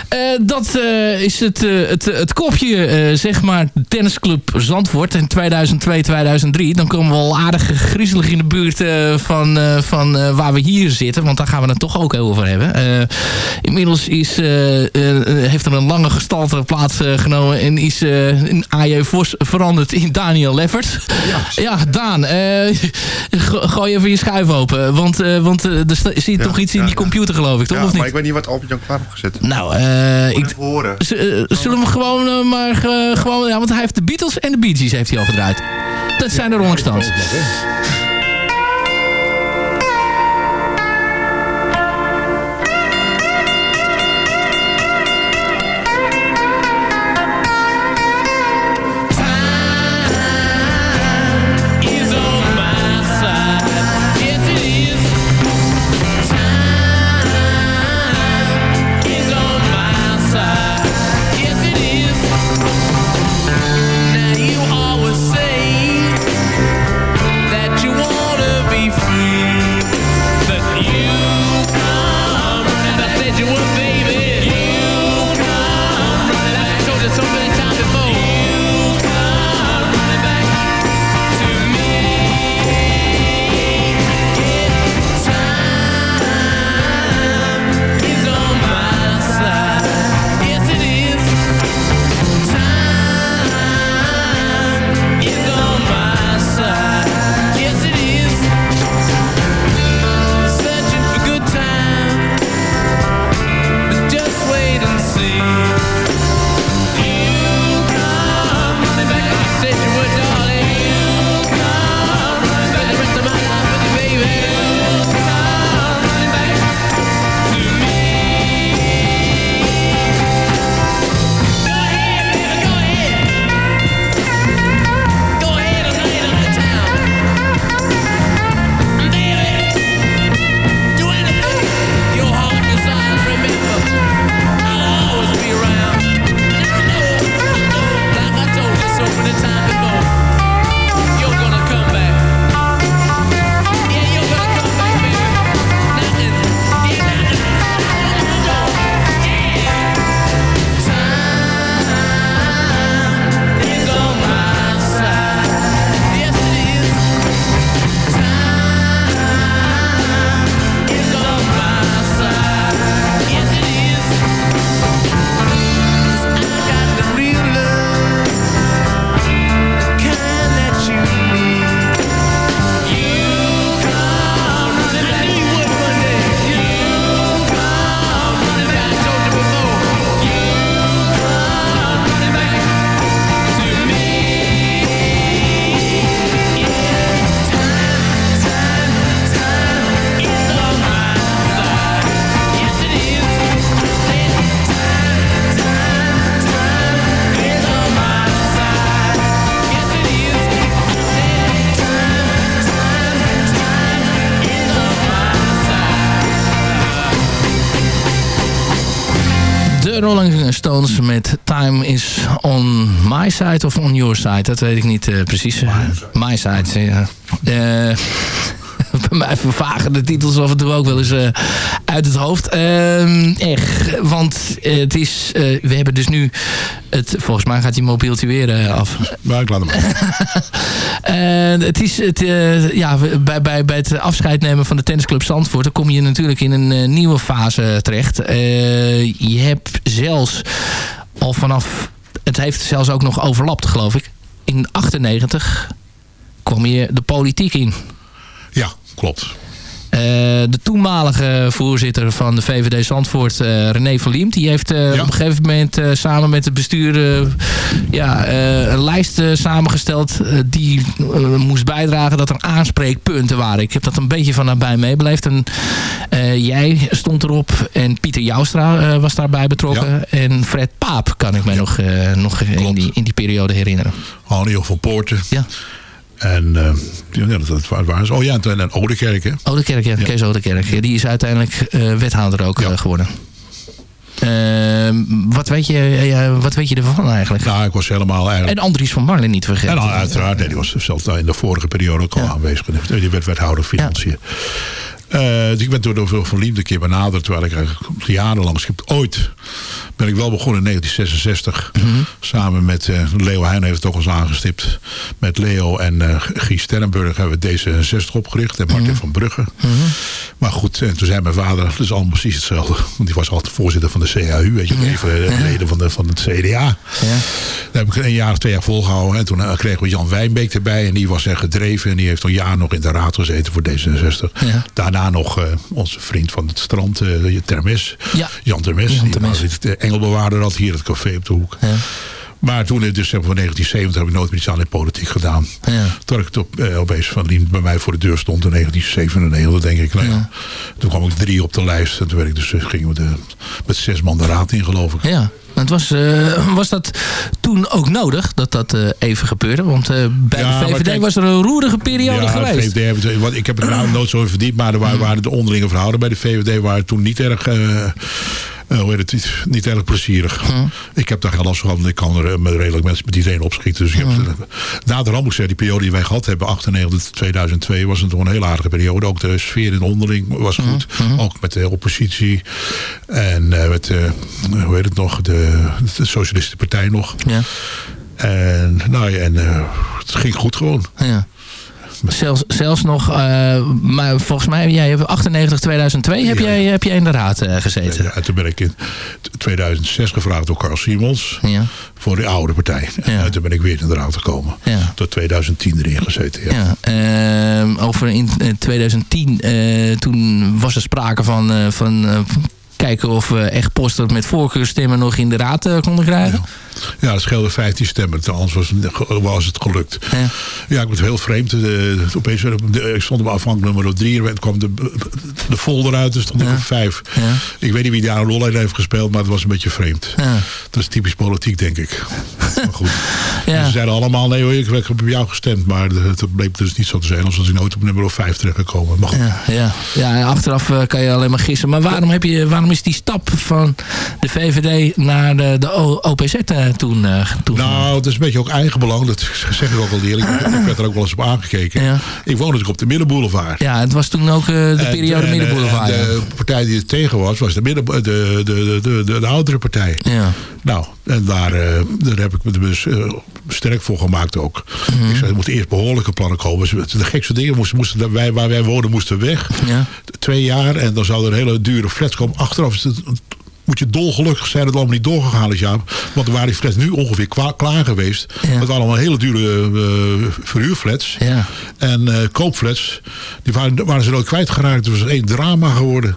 Eh, dat eh, is het, eh, het, het kopje, eh, zeg maar, tennisclub Zandvoort in 2002, 2003. Dan komen we al aardig griezelig in de buurt eh, van, eh, van eh, waar we hier zitten. Want daar gaan we het toch ook over hebben. Eh, inmiddels is, eh, eh, heeft er een lange gestalte plaatsgenomen en is uh, AJ Vos veranderd in Daniel Leffert. Ja, ja Daan, uh, gooi even je schuif open. Want, uh, want er zit ja, toch iets in die computer geloof ik, toch? Ja, of niet? maar ik weet niet wat Albert Jan klaar heeft gezet. Nou, ik, horen. zullen we gewoon maar gewoon... Ja, want hij heeft de Beatles en de Bee Gees heeft hij al gedraaid. Dat zijn de Rolling Stones. Met Time is on my side of on your side. Dat weet ik niet uh, precies. My side, ja. Uh, bij mij vervagen de titels af en toe ook wel eens uh, uit het hoofd. Uh, echt, want het is... We hebben dus nu... Het, volgens mij gaat die mobieltje weer af. Maar ik laat hem Het is... Het, ja, bij, bij, bij het afscheid nemen van de tennisclub Zandvoort... dan kom je natuurlijk in een nieuwe fase terecht. je hebt zelfs al vanaf... Het heeft zelfs ook nog overlapt, geloof ik. In 98 kwam je de politiek in. Ja, klopt. Uh, de toenmalige voorzitter van de VVD Zandvoort, uh, René van Liemt... die heeft ja. op een gegeven moment samen met het bestuur ja, een lijst samengesteld... die moest bijdragen dat er aanspreekpunten waren. Ik heb dat een beetje van nabij meebeleefd. En, jij stond erop en Pieter Joustra was daarbij betrokken. Ja. En Fred Paap kan ik mij nog, nog in, die, in die periode herinneren. Hanio van Poorten. Ja. En uh, ja, dat, dat waren ze. Oh ja, en, en Oudekerk, hè? Oudekerk, ja. ja. Kees Oudekerk. Ja, die is uiteindelijk uh, wethouder ook ja. uh, geworden. Ehm, wat, weet je, eh, wat weet je ervan eigenlijk? Nou, ik was helemaal eigenlijk... En Andries van Marlen niet vergeten. En dan uiteraard, nee, die was zelfs in de vorige periode ook al aanwezig. Die werd wethouder financiën. Eh, dus ik ben door de Van Liem een keer benaderd, terwijl ik eigenlijk jarenlang schip ooit ben ik wel begonnen in 1966. Samen met uh, Leo Heijn heeft het ook eens aangestipt. Met Leo en uh, Guy Sterrenburg hebben we D66 opgericht. En Martin van Brugge. Maar goed, en toen zei mijn vader, dat is allemaal precies hetzelfde. Want die was altijd voorzitter van de CAU. Weet je, even leden van, de, van het CDA. Ja. Daar heb ik een jaar of twee jaar volgehouden. En toen kregen we Jan Wijnbeek erbij. En die was er gedreven. En die heeft een jaar nog in de raad gezeten voor D66. Ja. Daarna nog onze vriend van het strand, Termes. Ja. Jan Termes. Jan die Termes. was het engelbewaarder had hier het café op de hoek. Ja. Maar toen in december van 1970 heb ik nooit meer iets aan de politiek gedaan. Ja. Toen ik het op, eh, opeens van Lien bij mij voor de deur stond in 1997, denk ik. Nou, ja. Toen kwam ik drie op de lijst. En toen werd ik dus, eh, gingen we de, met zes man de raad in, geloof ik. Ja. Het was, uh, was dat toen ook nodig dat dat uh, even gebeurde? Want uh, bij Ja, de VVD kijk- was er een roerige periode Ja, geweest. de VVD hebben, want ik heb het nou nooit zo verdiept, maar er waren, waren de onderlinge verhouden bij de VVD waren toen niet erg. Eh, hoe heet het, niet, niet erg plezierig. Ik heb daar geen last van ik kan er eh, met redelijk mensen met iedereen opschieten. Dus ik heb, na de ramp, ik die periode die wij gehad hebben, 98 tot 2002, was het toch een heel aardige periode. Ook de sfeer in de onderling was goed. Ook met de oppositie. En eh, met, eh, hoe heet het nog, de, de Socialistische Partij nog. Ja. En, nou ja, en het ging goed gewoon. Ja. Zelfs, zelfs nog, uh, maar volgens mij, jij hebt 98, 2002 heb, Ja. jij, heb jij in de raad uh, gezeten. Ja, toen ben ik in t- 2006 gevraagd door Carl Simons Ja. voor de oude partij. En toen ben ik weer in de raad gekomen. Tot 2010 erin gezeten. Ja. Ehm, over in eh, 2010, eh, toen was er sprake van, eh, van eh, kijken of we echt posten met voorkeurstemmen nog in de raad eh, konden krijgen. Ja, dat scheelde 15 stemmen. Anders was, was het gelukt. Ja. Ja, ik was heel vreemd. De, opeens, werd- de- ik stond op afhankelijk nummer 3. En kwam de, de folder uit. Dus stond ik Ja. op 5. Ja. Ik weet niet wie daar een rol in heeft gespeeld. Maar het was een beetje vreemd. Ja. Dat is typisch politiek, denk ik. maar goed. Ja. Ze zeiden allemaal, nee hoor, ik heb op jou gestemd. Maar het bleek dus niet zo te zijn. Anders was ik nooit op nummer 5 terechtgekomen. Maar goed. Ja, ja. ja achteraf eh, kan je alleen maar gissen. Maar waarom, heb je, waarom is die stap van de VVD naar de, de O- OPZ eh, toen, eh, toen Nou, het is een beetje ook eigenbelang. Dat zeg ik ook wel eerlijk. Ik werd er ook wel eens op aangekeken. Ja. Ik woon natuurlijk op de Middenboulevard. Ja, het was toen ook eh, de periode en- Middenboulevard. en de partij die er tegen was, was de, midden, de, de, de, de, de, de oudere partij. Ja. Nou, en daar, daar heb ik me dus sterk voor gemaakt ook. Mhm. Ik zei, er moeten eerst behoorlijke plannen komen. De gekste dingen moesten, moesten wij, waar wij wonen moesten weg. Ja. Twee jaar en dan zou er een hele dure flats komen. Achteraf is het, moet je dolgelukkig zijn dat het allemaal niet doorgegaan is, Jaap. Want er waren die flats nu ongeveer klaar geweest. Ja. Waren allemaal hele dure eh, verhuurflats. Ja. En eh, koopflats, die waren, waren ze ook kwijtgeraakt. Het was één drama geworden.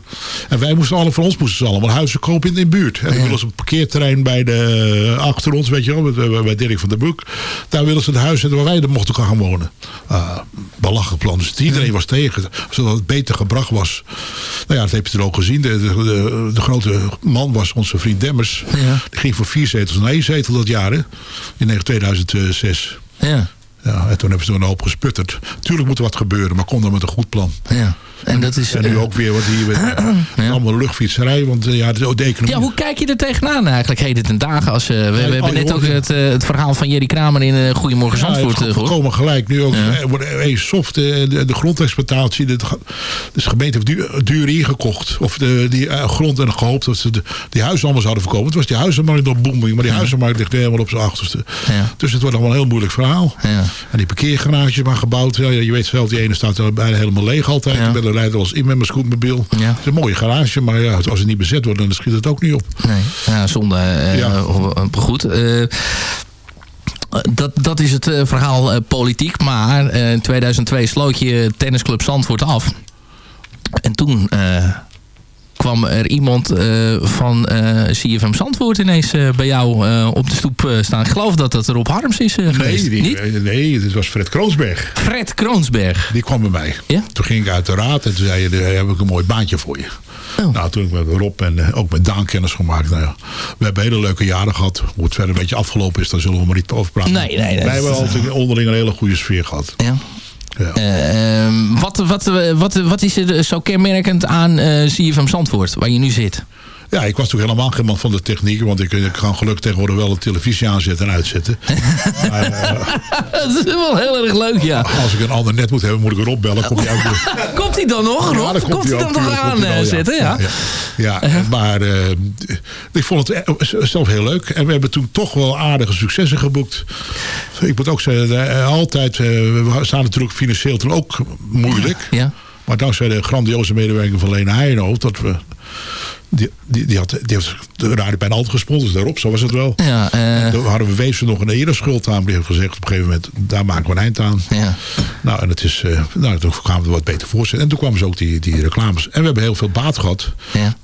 En wij moesten alle, van ons moesten ze allemaal huizen kopen in, de buurt. En ik willen ze een parkeerterrein bij de, achter ons, weet je wel, bij, Dirk van der Broek. Daar willen ze het huis zetten waar wij er mochten gaan wonen. Ah, belachelijk plan. Dus iedereen was tegen, zodat het beter gebracht was. Nou ja, dat heb je er ook gezien. De, de, de, de grote man was onze vriend Demmers. Ja. Die ging voor vier zetels naar één zetel dat jaar, hè? In 2006. Ja. Ja, en toen hebben ze er een hoop gesputterd. Tuurlijk moet er wat gebeuren, maar kom dan met een goed plan. ja. En dat is... En nu eh, ook weer wat hier met allemaal luchtfietserij. Want eh, ja, de, de economie... Ja, hoe kijk je er tegenaan eigenlijk heden ten dagen? Als, eh, we, we hebben oh, net ook het, het verhaal van Jerry Kramer in Goedemorgen Ja, Zandvoort het eh, gehoord. komen gelijk. Nu ook Ja. wordt een soft. de, de grondexploitatie. De, dus de gemeente heeft duur, duur ingekocht. Of de, die grond en gehoopt dat ze de, die huizen allemaal zouden verkopen. Het was die huizenmarkt nog booming. Maar die huizenmarkt ligt helemaal op zijn achterste. Ja. Dus het wordt allemaal een heel moeilijk verhaal. Ja. En die parkeergarages maar gebouwd. Ja, je weet zelf, die ene staat er bijna helemaal leeg altijd. Ja. Ik ben er rijden als in met mijn scootmobiel. Ja. Het is een mooie garage. Maar ja, als het niet bezet wordt, dan schiet het ook niet op. Nee, ja, zonde. eh, Ja. eh, goed. eh, dat, dat is het verhaal politiek. Maar in 2002 sloot je tennisclub Zandvoort af. En toen kwam er iemand eh, van eh, CFM Zandvoort ineens eh, bij jou op de stoep staan. Ik geloof dat dat Rob Harms is geweest. Nee, Niet? die, nee, dit was Fred Kroonsberg. Fred Kroonsberg. Die kwam bij mij. Ja? Toen ging ik uit de raad en toen zei je, "Daar heb ik een mooi baantje voor je. Oh. Nou, toen heb ik met Rob en ook met Daan kennis gemaakt. Nou ja, we hebben hele leuke jaren gehad. Hoe het verder een beetje afgelopen is, daar zullen we maar niet over praten. Nee, nee, nee, Wij hebben altijd onderling een hele goede sfeer gehad. Ja. Eh, ehm, wat, wat, wat, wat is er zo kenmerkend aan eh CFM Zandvoort, waar je nu zit? Ja, ik was toen helemaal geen man van de techniek. Want ik, ik kan gelukkig tegenwoordig wel de televisie aanzetten en uitzetten. maar, eh, dat is wel heel erg leuk, ja. als ik een ander net moet hebben, moet ik erop bellen. Komt hij de- Komt hij dan nog, Ja, Rob? dan komt hij dan nog hij wel, aanzetten, ja? Ja, ja. maar eh, ik vond het eh, zelf heel leuk. En we hebben toen toch wel aardige successen geboekt. Ik moet ook zeggen, eh, altijd, eh, we staan natuurlijk financieel toen ook moeilijk. Ja. Maar dankzij de grandioze medewerking van Lena Heijenhoofd, dat we... Die, die, die, had, die heeft de radio bijna altijd gesponsord daarop, zo was het wel. Ja, eh, Toen hadden we Weefse nog een ereschuld aan. Die heeft gezegd op een gegeven moment, daar maken we een eind aan. ja. Nou, en het is, eh, nou, toen kwamen we er wat beter voor. En toen kwamen ze ook die, die reclames. En we hebben heel veel baat gehad. ja.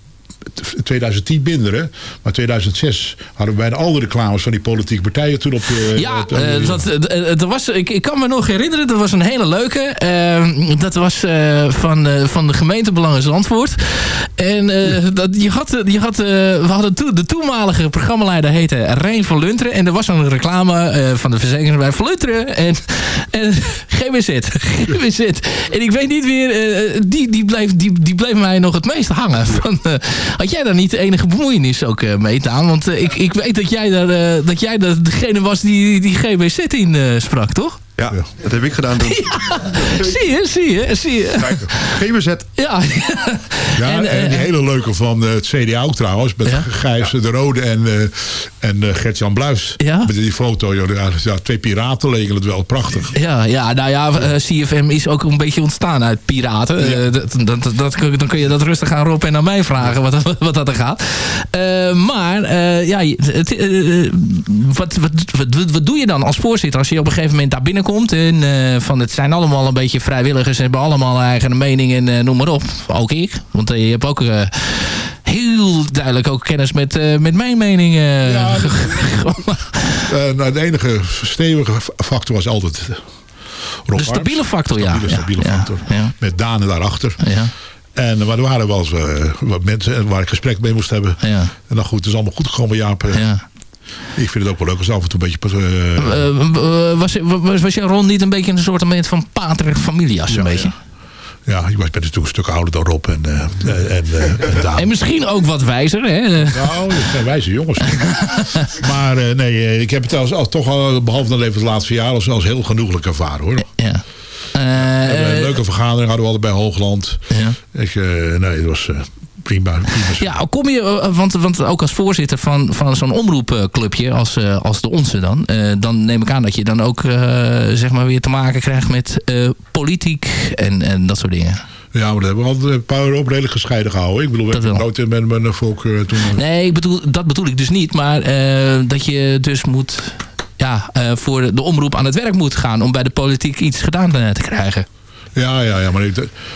2010 minderen. Maar 2006 hadden we bijna al de reclames van die politieke partijen toen op de... Ja, op eh, dat, eh, er was, ik, ik kan me nog herinneren, dat was een hele leuke. Eh, dat was van, van de gemeentebelangen Zandvoort. En eh, dat, je had, je had, we hadden toen, de toenmalige programmaleider heette Rijn van Lunteren. En er was een reclame van de verzekeringsbedrijf van Lunteren. En, en. GWZ. En ik weet niet meer, eh, die, die, bleef, die, die bleef mij nog het meest hangen. Van, had jij daar niet enige bemoeienis ook eh, mee, Daan? Want eh, ik, ik weet dat jij, daar, eh, dat jij daar degene was die die GWZ in sprak, toch? Ja, dat heb ik gedaan toen. Zie je, zie je, zie je. GWZ. Ja. Ja, en, en, eh, die hele leuke van eh, het CDA ook trouwens. Met Ja. Gijs de Rode en, eh, en Gert-Jan Bluis. Ja. Met die foto. Ja, twee piraten leken het wel prachtig. Ja, ja, nou ja, CFM is ook een beetje ontstaan uit piraten. Dat, dat, dan kun je dat rustig aan Rob en aan mij vragen wat, wat dat er gaat. Maar, ja, het, wat, wat, wat, wat doe je dan als voorzitter als je op een gegeven moment daar binnenkomt? En eh, van het zijn allemaal een beetje vrijwilligers, hebben allemaal eigen mening en eh, noem maar op. Ook ik, want eh, je hebt ook... Heel duidelijk ook kennis met, met mijn mening. eh, Ja, nou, de enige stevige factor was altijd Rob De stabiele factor, ja. Stabiele, Ja, stabiele ja, factor. ja. Met Daan daarachter. ja, En, maar er waren wel eens wat mensen waar ik gesprek mee moest hebben. ja, En dan goed, het is allemaal goed gekomen, Jaap. Ja. Ik vind het ook wel leuk als af en toe een beetje... eh, Eh, eh, was, was, was jouw rol niet een beetje een soort van pater familias een Ja, beetje? ja, ik was- ben natuurlijk een stuk ouder dan Rob en, eh, en, eh, en. En misschien ook wat wijzer, hè? Nou, dat zijn wijze jongens. maar eh, nee, ik heb het als, als, toch al, behalve dan even het laatste jaar, als, als heel genoeglijk ervaren hoor. Ja. Een leuke vergadering hadden we altijd bij Hoogland. ja. Ik, nee, het was prima. prima. Ja, kom je, eh, want, want ook als voorzitter van, van zo'n omroepclubje als, eh, als de onze dan, eh, dan neem ik aan dat je dan ook eh, zeg maar weer te maken krijgt met eh, politiek en, en dat soort dingen. Ja, maar dat hebben we altijd een paar op redelijk gescheiden gehouden. Ik bedoel, we Dat hebben wel. nooit met mijn volk eh, toen... eh, Nee, ik bedoel, dat bedoel ik dus niet, maar eh, dat je dus moet, ja, eh, voor de omroep aan het werk moet gaan om bij de politiek iets gedaan eh, te krijgen. Ja, ja, ja, maar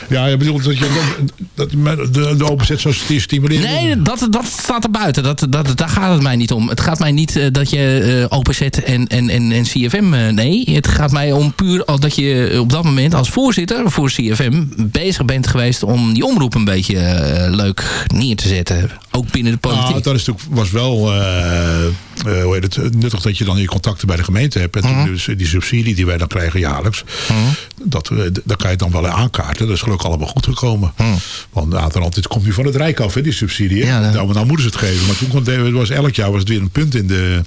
ja, je bedoelt dat je dat, de, de openzet zou sti- stimuleren? Nee, dat, dat staat er buiten. Dat, dat, daar gaat het mij niet om. Het gaat mij niet eh, dat je eh openzet en, en, en, en CFM... eh, nee, het gaat mij om puur dat je op dat moment als voorzitter voor CFM... bezig bent geweest om die omroep een beetje leuk neer te zetten. Ook binnen de politiek. Nou, dat is natuurlijk, was wel eh, eh, hoe heet het, nuttig dat je dan je contacten bij de gemeente hebt. En Mhm. dus die subsidie die wij dan krijgen jaarlijks. dat, d- dat kan je dan wel aankaarten. Dat is gelukkig allemaal goed gekomen. Want ja, dan altijd komt nu van het Rijk af, hè, die subsidie. Mhm. Ja, nou, nou moeten ze het geven. Maar toen kwam, het was elk jaar was het weer een punt in de...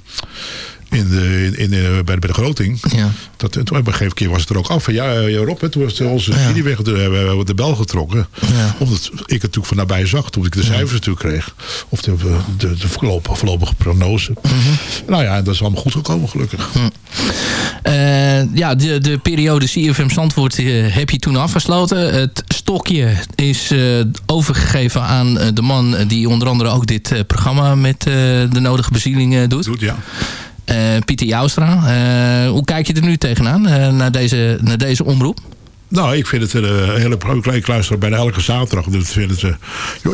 In de, in, in, de- bij, de, bij de groting. Ja. Dat, en toen op een gegeven keer was het er ook af. Van, ja, eh, Rob, hè, toen was onze subsidie weg. Toen hebben we de bel getrokken. Ja. Omdat ik het natuurlijk van nabij zag. Toen ik de cijfers natuurlijk kreeg. Of de, de, de voorlopige, voorlopige prognose. Mhm. Nou ja, dat is allemaal goed gekomen gelukkig. Eh, ja, de, de periode CFM Zandvoort eh, heb je toen afgesloten. Het stokje is eh, overgegeven aan eh, de man die onder andere ook dit eh, programma met eh, de nodige bezieling eh, doet. Doet, ja. Eh, Pieter Joustra. Eh, hoe kijk je er nu tegenaan, eh, naar, deze, naar deze omroep? Nou, ik vind het een eh, hele... Ik luister bijna elke zaterdag. Dus vind het, je,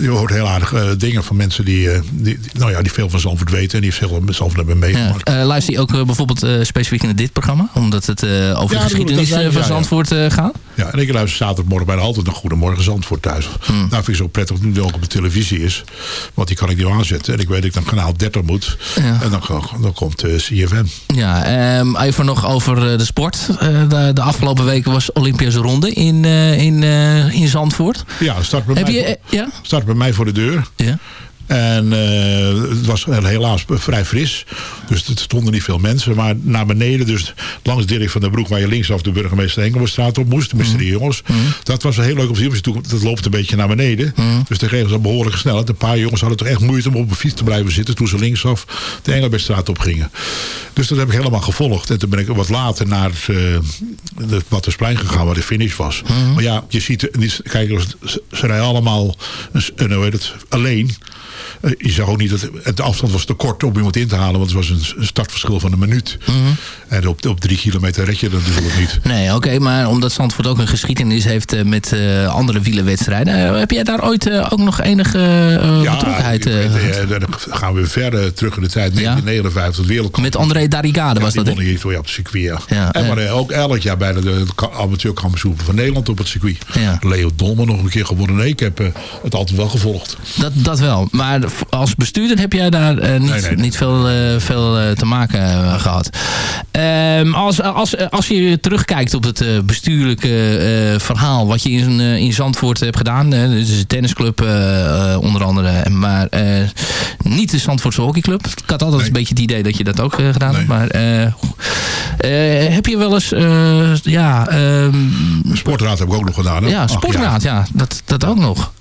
je hoort heel aardige eh, dingen van mensen die, eh, die, nou ja, die veel van Zandvoort weten. En die veel van Zandvoort hebben Ja. meegemaakt. Eh, luister je ook bijvoorbeeld specifiek naar dit programma? Omdat het over Ja, de geschiedenis dat van ja, ja. Zandvoort gaat? Ja, en ik luister zaterdagmorgen bijna altijd naar Goedemorgen Zandvoort thuis. Hmm. Nou vind ik zo prettig nu ook op de televisie is. Want die kan ik niet aanzetten. En ik weet dat ik dan kanaal 30 moet. Ja. En dan, dan komt CFM. Ja, ehm, even nog over de sport. De, de afgelopen weken was Olympiase Ronde in, eh, in, eh, in Zandvoort. Ja, start bij, Heb mij, je... voor- eh, ja? start bij mij voor de deur. Ja. En eh, het was helaas vrij fris. Dus er stonden niet veel mensen. Maar naar beneden, dus langs Dirk van der Broek... waar je linksaf de burgemeester Engelbertstraat op moest. Tenminste, die jongens. Dat was heel leuk om te zien. Dat loopt een beetje naar beneden. Dus dan kregen ze een behoorlijke snelheid. Een paar jongens hadden toch echt moeite om op een fiets te blijven zitten... toen ze linksaf de Engelbertstraat op gingen. Dus dat heb ik helemaal gevolgd. En toen ben ik wat later naar het, eh, het Battersplein gegaan... waar de finish was. Maar ja, je ziet... Kijk, ze, rijden allemaal een, een, hoe heet het, alleen... Eh, Je zag ook niet dat het- de afstand was te kort om iemand in te halen, want het was een, startverschil van een minuut. En op, op drie kilometer red je dat natuurlijk niet. Nee, oké, maar omdat Zandvoort ook een geschiedenis heeft eh, met eh, andere wielerwedstrijden. heb jij daar ooit ook nog enige betrokkenheid? eh, weet, eh, dan gaan we ver eh, terug in de tijd, 1959, het wereldkampioen. met André Darigade was die dat, hè? wonnen hier ja, op het circuit. Ja. Ja, en maar ook elk jaar bijna de ka- amateurkampioen van Nederland op het circuit. Ja. Leo Dolman nog een keer gewonnen. Nee, ik heb het altijd wel gevolgd. Dat, dat wel. Maar v- als bestuurder heb jij daar eh, niet, Nee, nee, nee. niet veel, eh, veel eh, te maken eh, gehad. Ehm, als, als, als je terugkijkt op het bestuurlijke verhaal... wat je in, in Zandvoort hebt gedaan. dus een tennisclub onder andere. Maar niet de Zandvoortse hockeyclub. Ik had altijd Nee. een beetje het idee dat je dat ook gedaan hebt. Maar heb je wel eens... ja, ehm, De sportraad heb ik ook nog gedaan. Hè? ja, sportraad. Ja, dat, dat ook nog.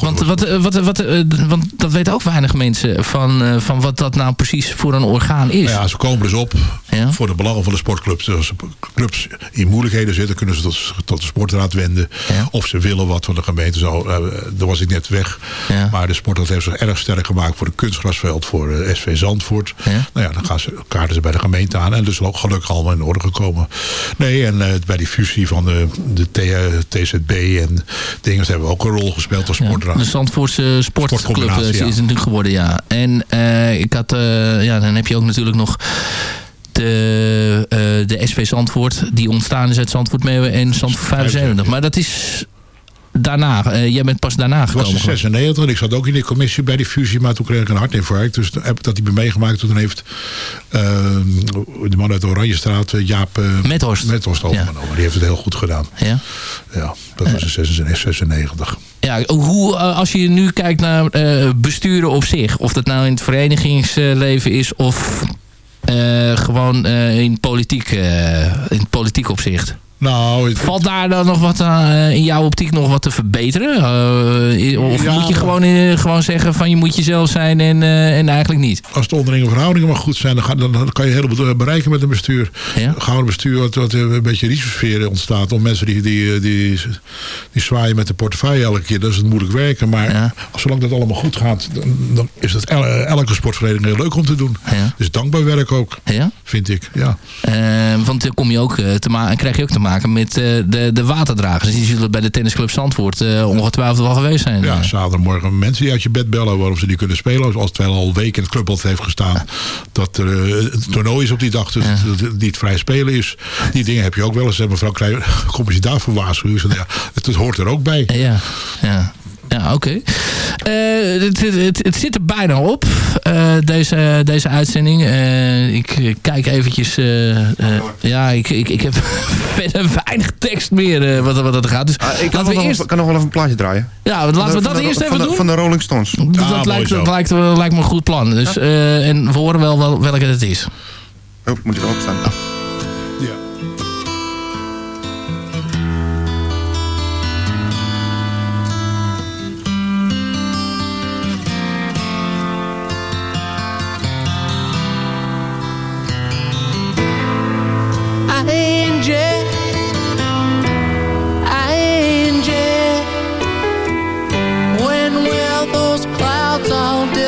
Maar goed, Want, wat, eh, wat, wat, eh, want dat weten ook weinig mensen van, eh, van wat dat nou precies voor een orgaan is. Nou ja, ze komen dus op Ja. voor de belangen van de sportclubs. Als clubs in moeilijkheden zitten, kunnen ze tot, tot de sportraad wenden. Ja. Of ze willen wat van de gemeente. Zo, eh, daar was ik net weg. Ja. Maar de sportraad heeft zich erg sterk gemaakt voor de kunstgrasveld, voor eh, SV Zandvoort. Nou ja, dan gaan ze, kaarten ze bij de gemeente aan. En dus ook gelukkig allemaal in orde gekomen. Nee, en eh, bij die fusie van de, de T- TZB en dingen hebben we ook een rol gespeeld als Ja, de Zandvoortse sportclub is het natuurlijk geworden, ja. En eh, ik had, eh, ja, dan heb je ook natuurlijk nog de, eh, de SV Zandvoort, die ontstaan is uit Zandvoort Meeuwen en Zandvoort 75. Maar dat is daarna, jij bent pas daarna Het was gekomen. in 96 en ik zat ook in de commissie bij die fusie, maar toen kreeg ik een hartinfarct. Dus heb ik dat niet meer meegemaakt. Toen heeft de man uit de Oranjestraat, Jaap uh, Methorst. Methorst overgenomen. Die heeft het heel goed gedaan. Ja? Ja, dat was in 96. 96. Ja, hoe, eh, als je nu kijkt naar eh, besturen op zich, of dat nou in het verenigingsleven is of eh, gewoon in, politiek, in politiek opzicht. Nou, Valt daar dan nog wat aan, eh, in jouw optiek nog wat te verbeteren? Eh, of Ja, moet je gewoon, eh, gewoon zeggen van je moet jezelf zijn en, en eigenlijk niet? als de onderlinge verhoudingen maar goed zijn, dan, ga- dan, dan kan je heel veel bereiken met een bestuur. Ja? Gaan we een bestuur wat, wat een beetje risicosfeer ontstaat. Om mensen die, die, die, die zwaaien met de portefeuille elke keer. Dat is het moeilijk werken. Maar Ja. als zolang dat allemaal goed gaat, dan, dan is het el- elke sportvereniging heel leuk om te doen. Dus dankbaar werk ook, Ja? vind ik. Ja. Want dan kom je ook te krijg je ook te maken met eh, de, de waterdragers. Die zullen bij de tennisclub Zandvoort eh, ongetwijfeld wel geweest zijn. Ja, Eh, zaterdagmorgen mensen die uit je bed bellen waarom ze niet kunnen spelen. Als het wel al weken in het clubbad heeft gestaan. Dat er een toernooi is op die dag. Dus dat het niet vrij spelen is. Die dingen heb je ook wel eens. En mevrouw Kleijer, kom je daarvoor waarschuwen? Ja, het, het hoort er ook bij. Ja, ja. Ja, oké. Eh, het, het, het, het zit er bijna op, eh, deze, deze uitzending. Eh, ik kijk eventjes... eh, eh, ja, ik, ik, ik heb verder weinig tekst meer eh, wat, wat dat gaat. Dus Ah, ik kan laten nog, eerst... kan nog wel even een plaatje draaien. Ja, laten we Van dat de- eerst even de- doen. Van de Rolling Stones. dat Ah, mooi lijkt, dat lijkt, lijkt me een goed plan. Dus, eh, en we horen wel, wel welke het is. Oh, moet je wel opstaan. Ja.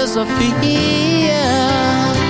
tears of fear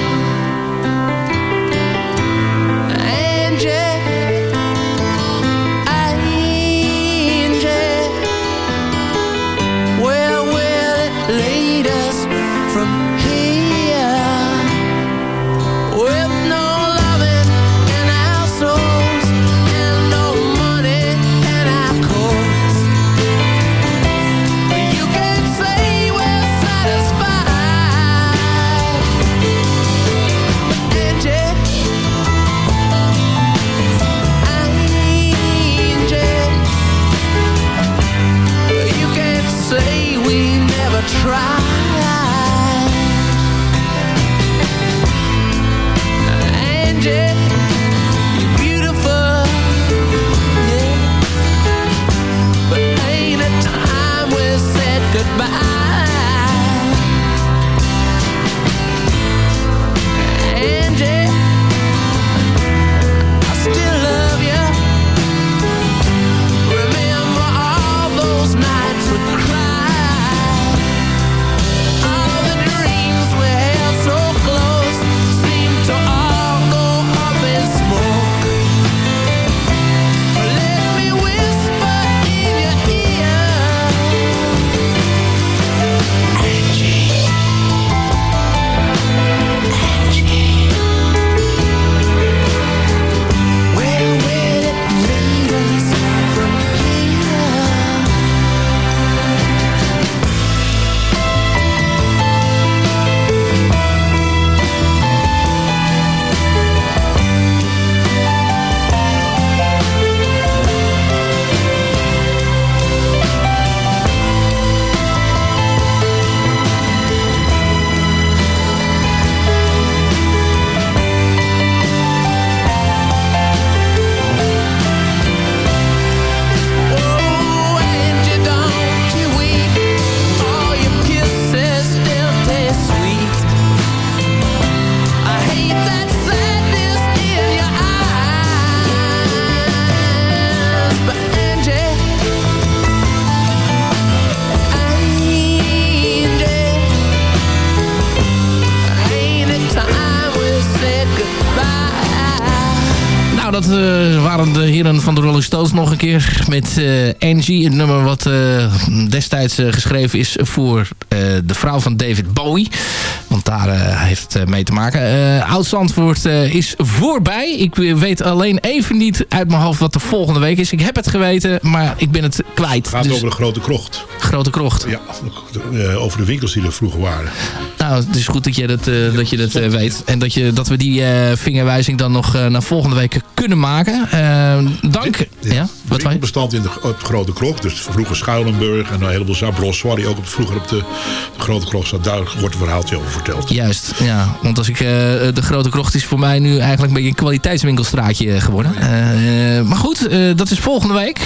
keer met eh, Angie. Een nummer wat eh, destijds eh, geschreven is voor de vrouw van David Bowie. Want daar heeft het mee te maken. Oud-Zandvoort is voorbij. Ik weet alleen even niet uit mijn hoofd wat de volgende week is. Ik heb het geweten, maar ik ben het kwijt. Het gaat Dus- over de grote krocht. Grote krocht. Ja, over de winkels die er vroeger waren. Nou, het is goed dat je dat, dat, je dat weet. En dat, je, dat we die vingerwijzing dan nog naar volgende week kunnen maken. Dank. Ja, winkelbestand in de, op de Grote Krocht. Dus vroeger Schuilenburg en een heleboel Zabros, die ook op, vroeger op de, de Grote Krocht zat. Daar wordt een verhaaltje over verteld. Juist, ja. Want als ik, eh, de Grote Krocht is voor mij nu eigenlijk een beetje een kwaliteitswinkelstraatje eh, geworden. Eh, maar goed, dat is volgende week.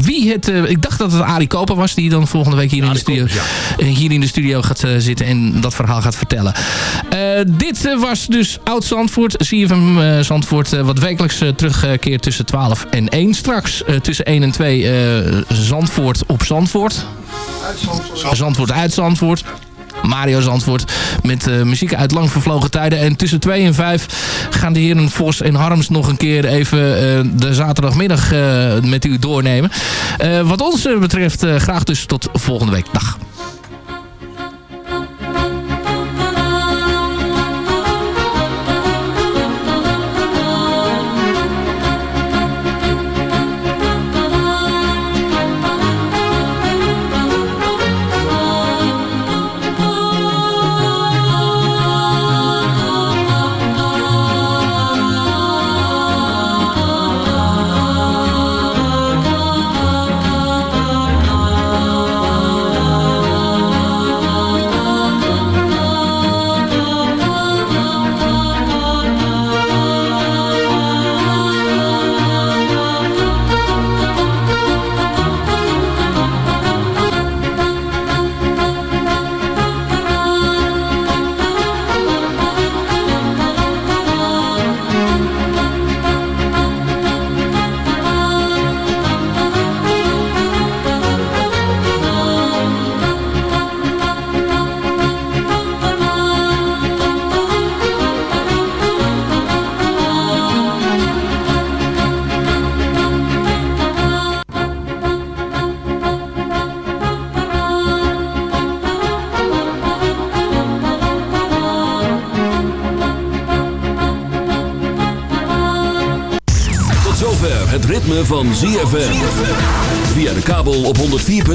Wie het, ik dacht dat het Arie Koper was die dan volgende week hier, in de, studio, hier in de studio gaat zitten en dat verhaal gaat vertellen. Dit was dus Oud Zandvoort, CFM Zandvoort, wat wekelijks terugkeert tussen 12 en 1. Straks tussen 1 en 2 eh, Zandvoort op Zandvoort. Zandvoort uit Zandvoort. Mario Zandvoort met eh, muziek uit lang vervlogen tijden. En tussen 2 en 5 gaan de heren Vos en Harms nog een keer even eh, de zaterdagmiddag eh, met u doornemen. Eh, wat ons eh, betreft eh, graag dus tot volgende week. Dag.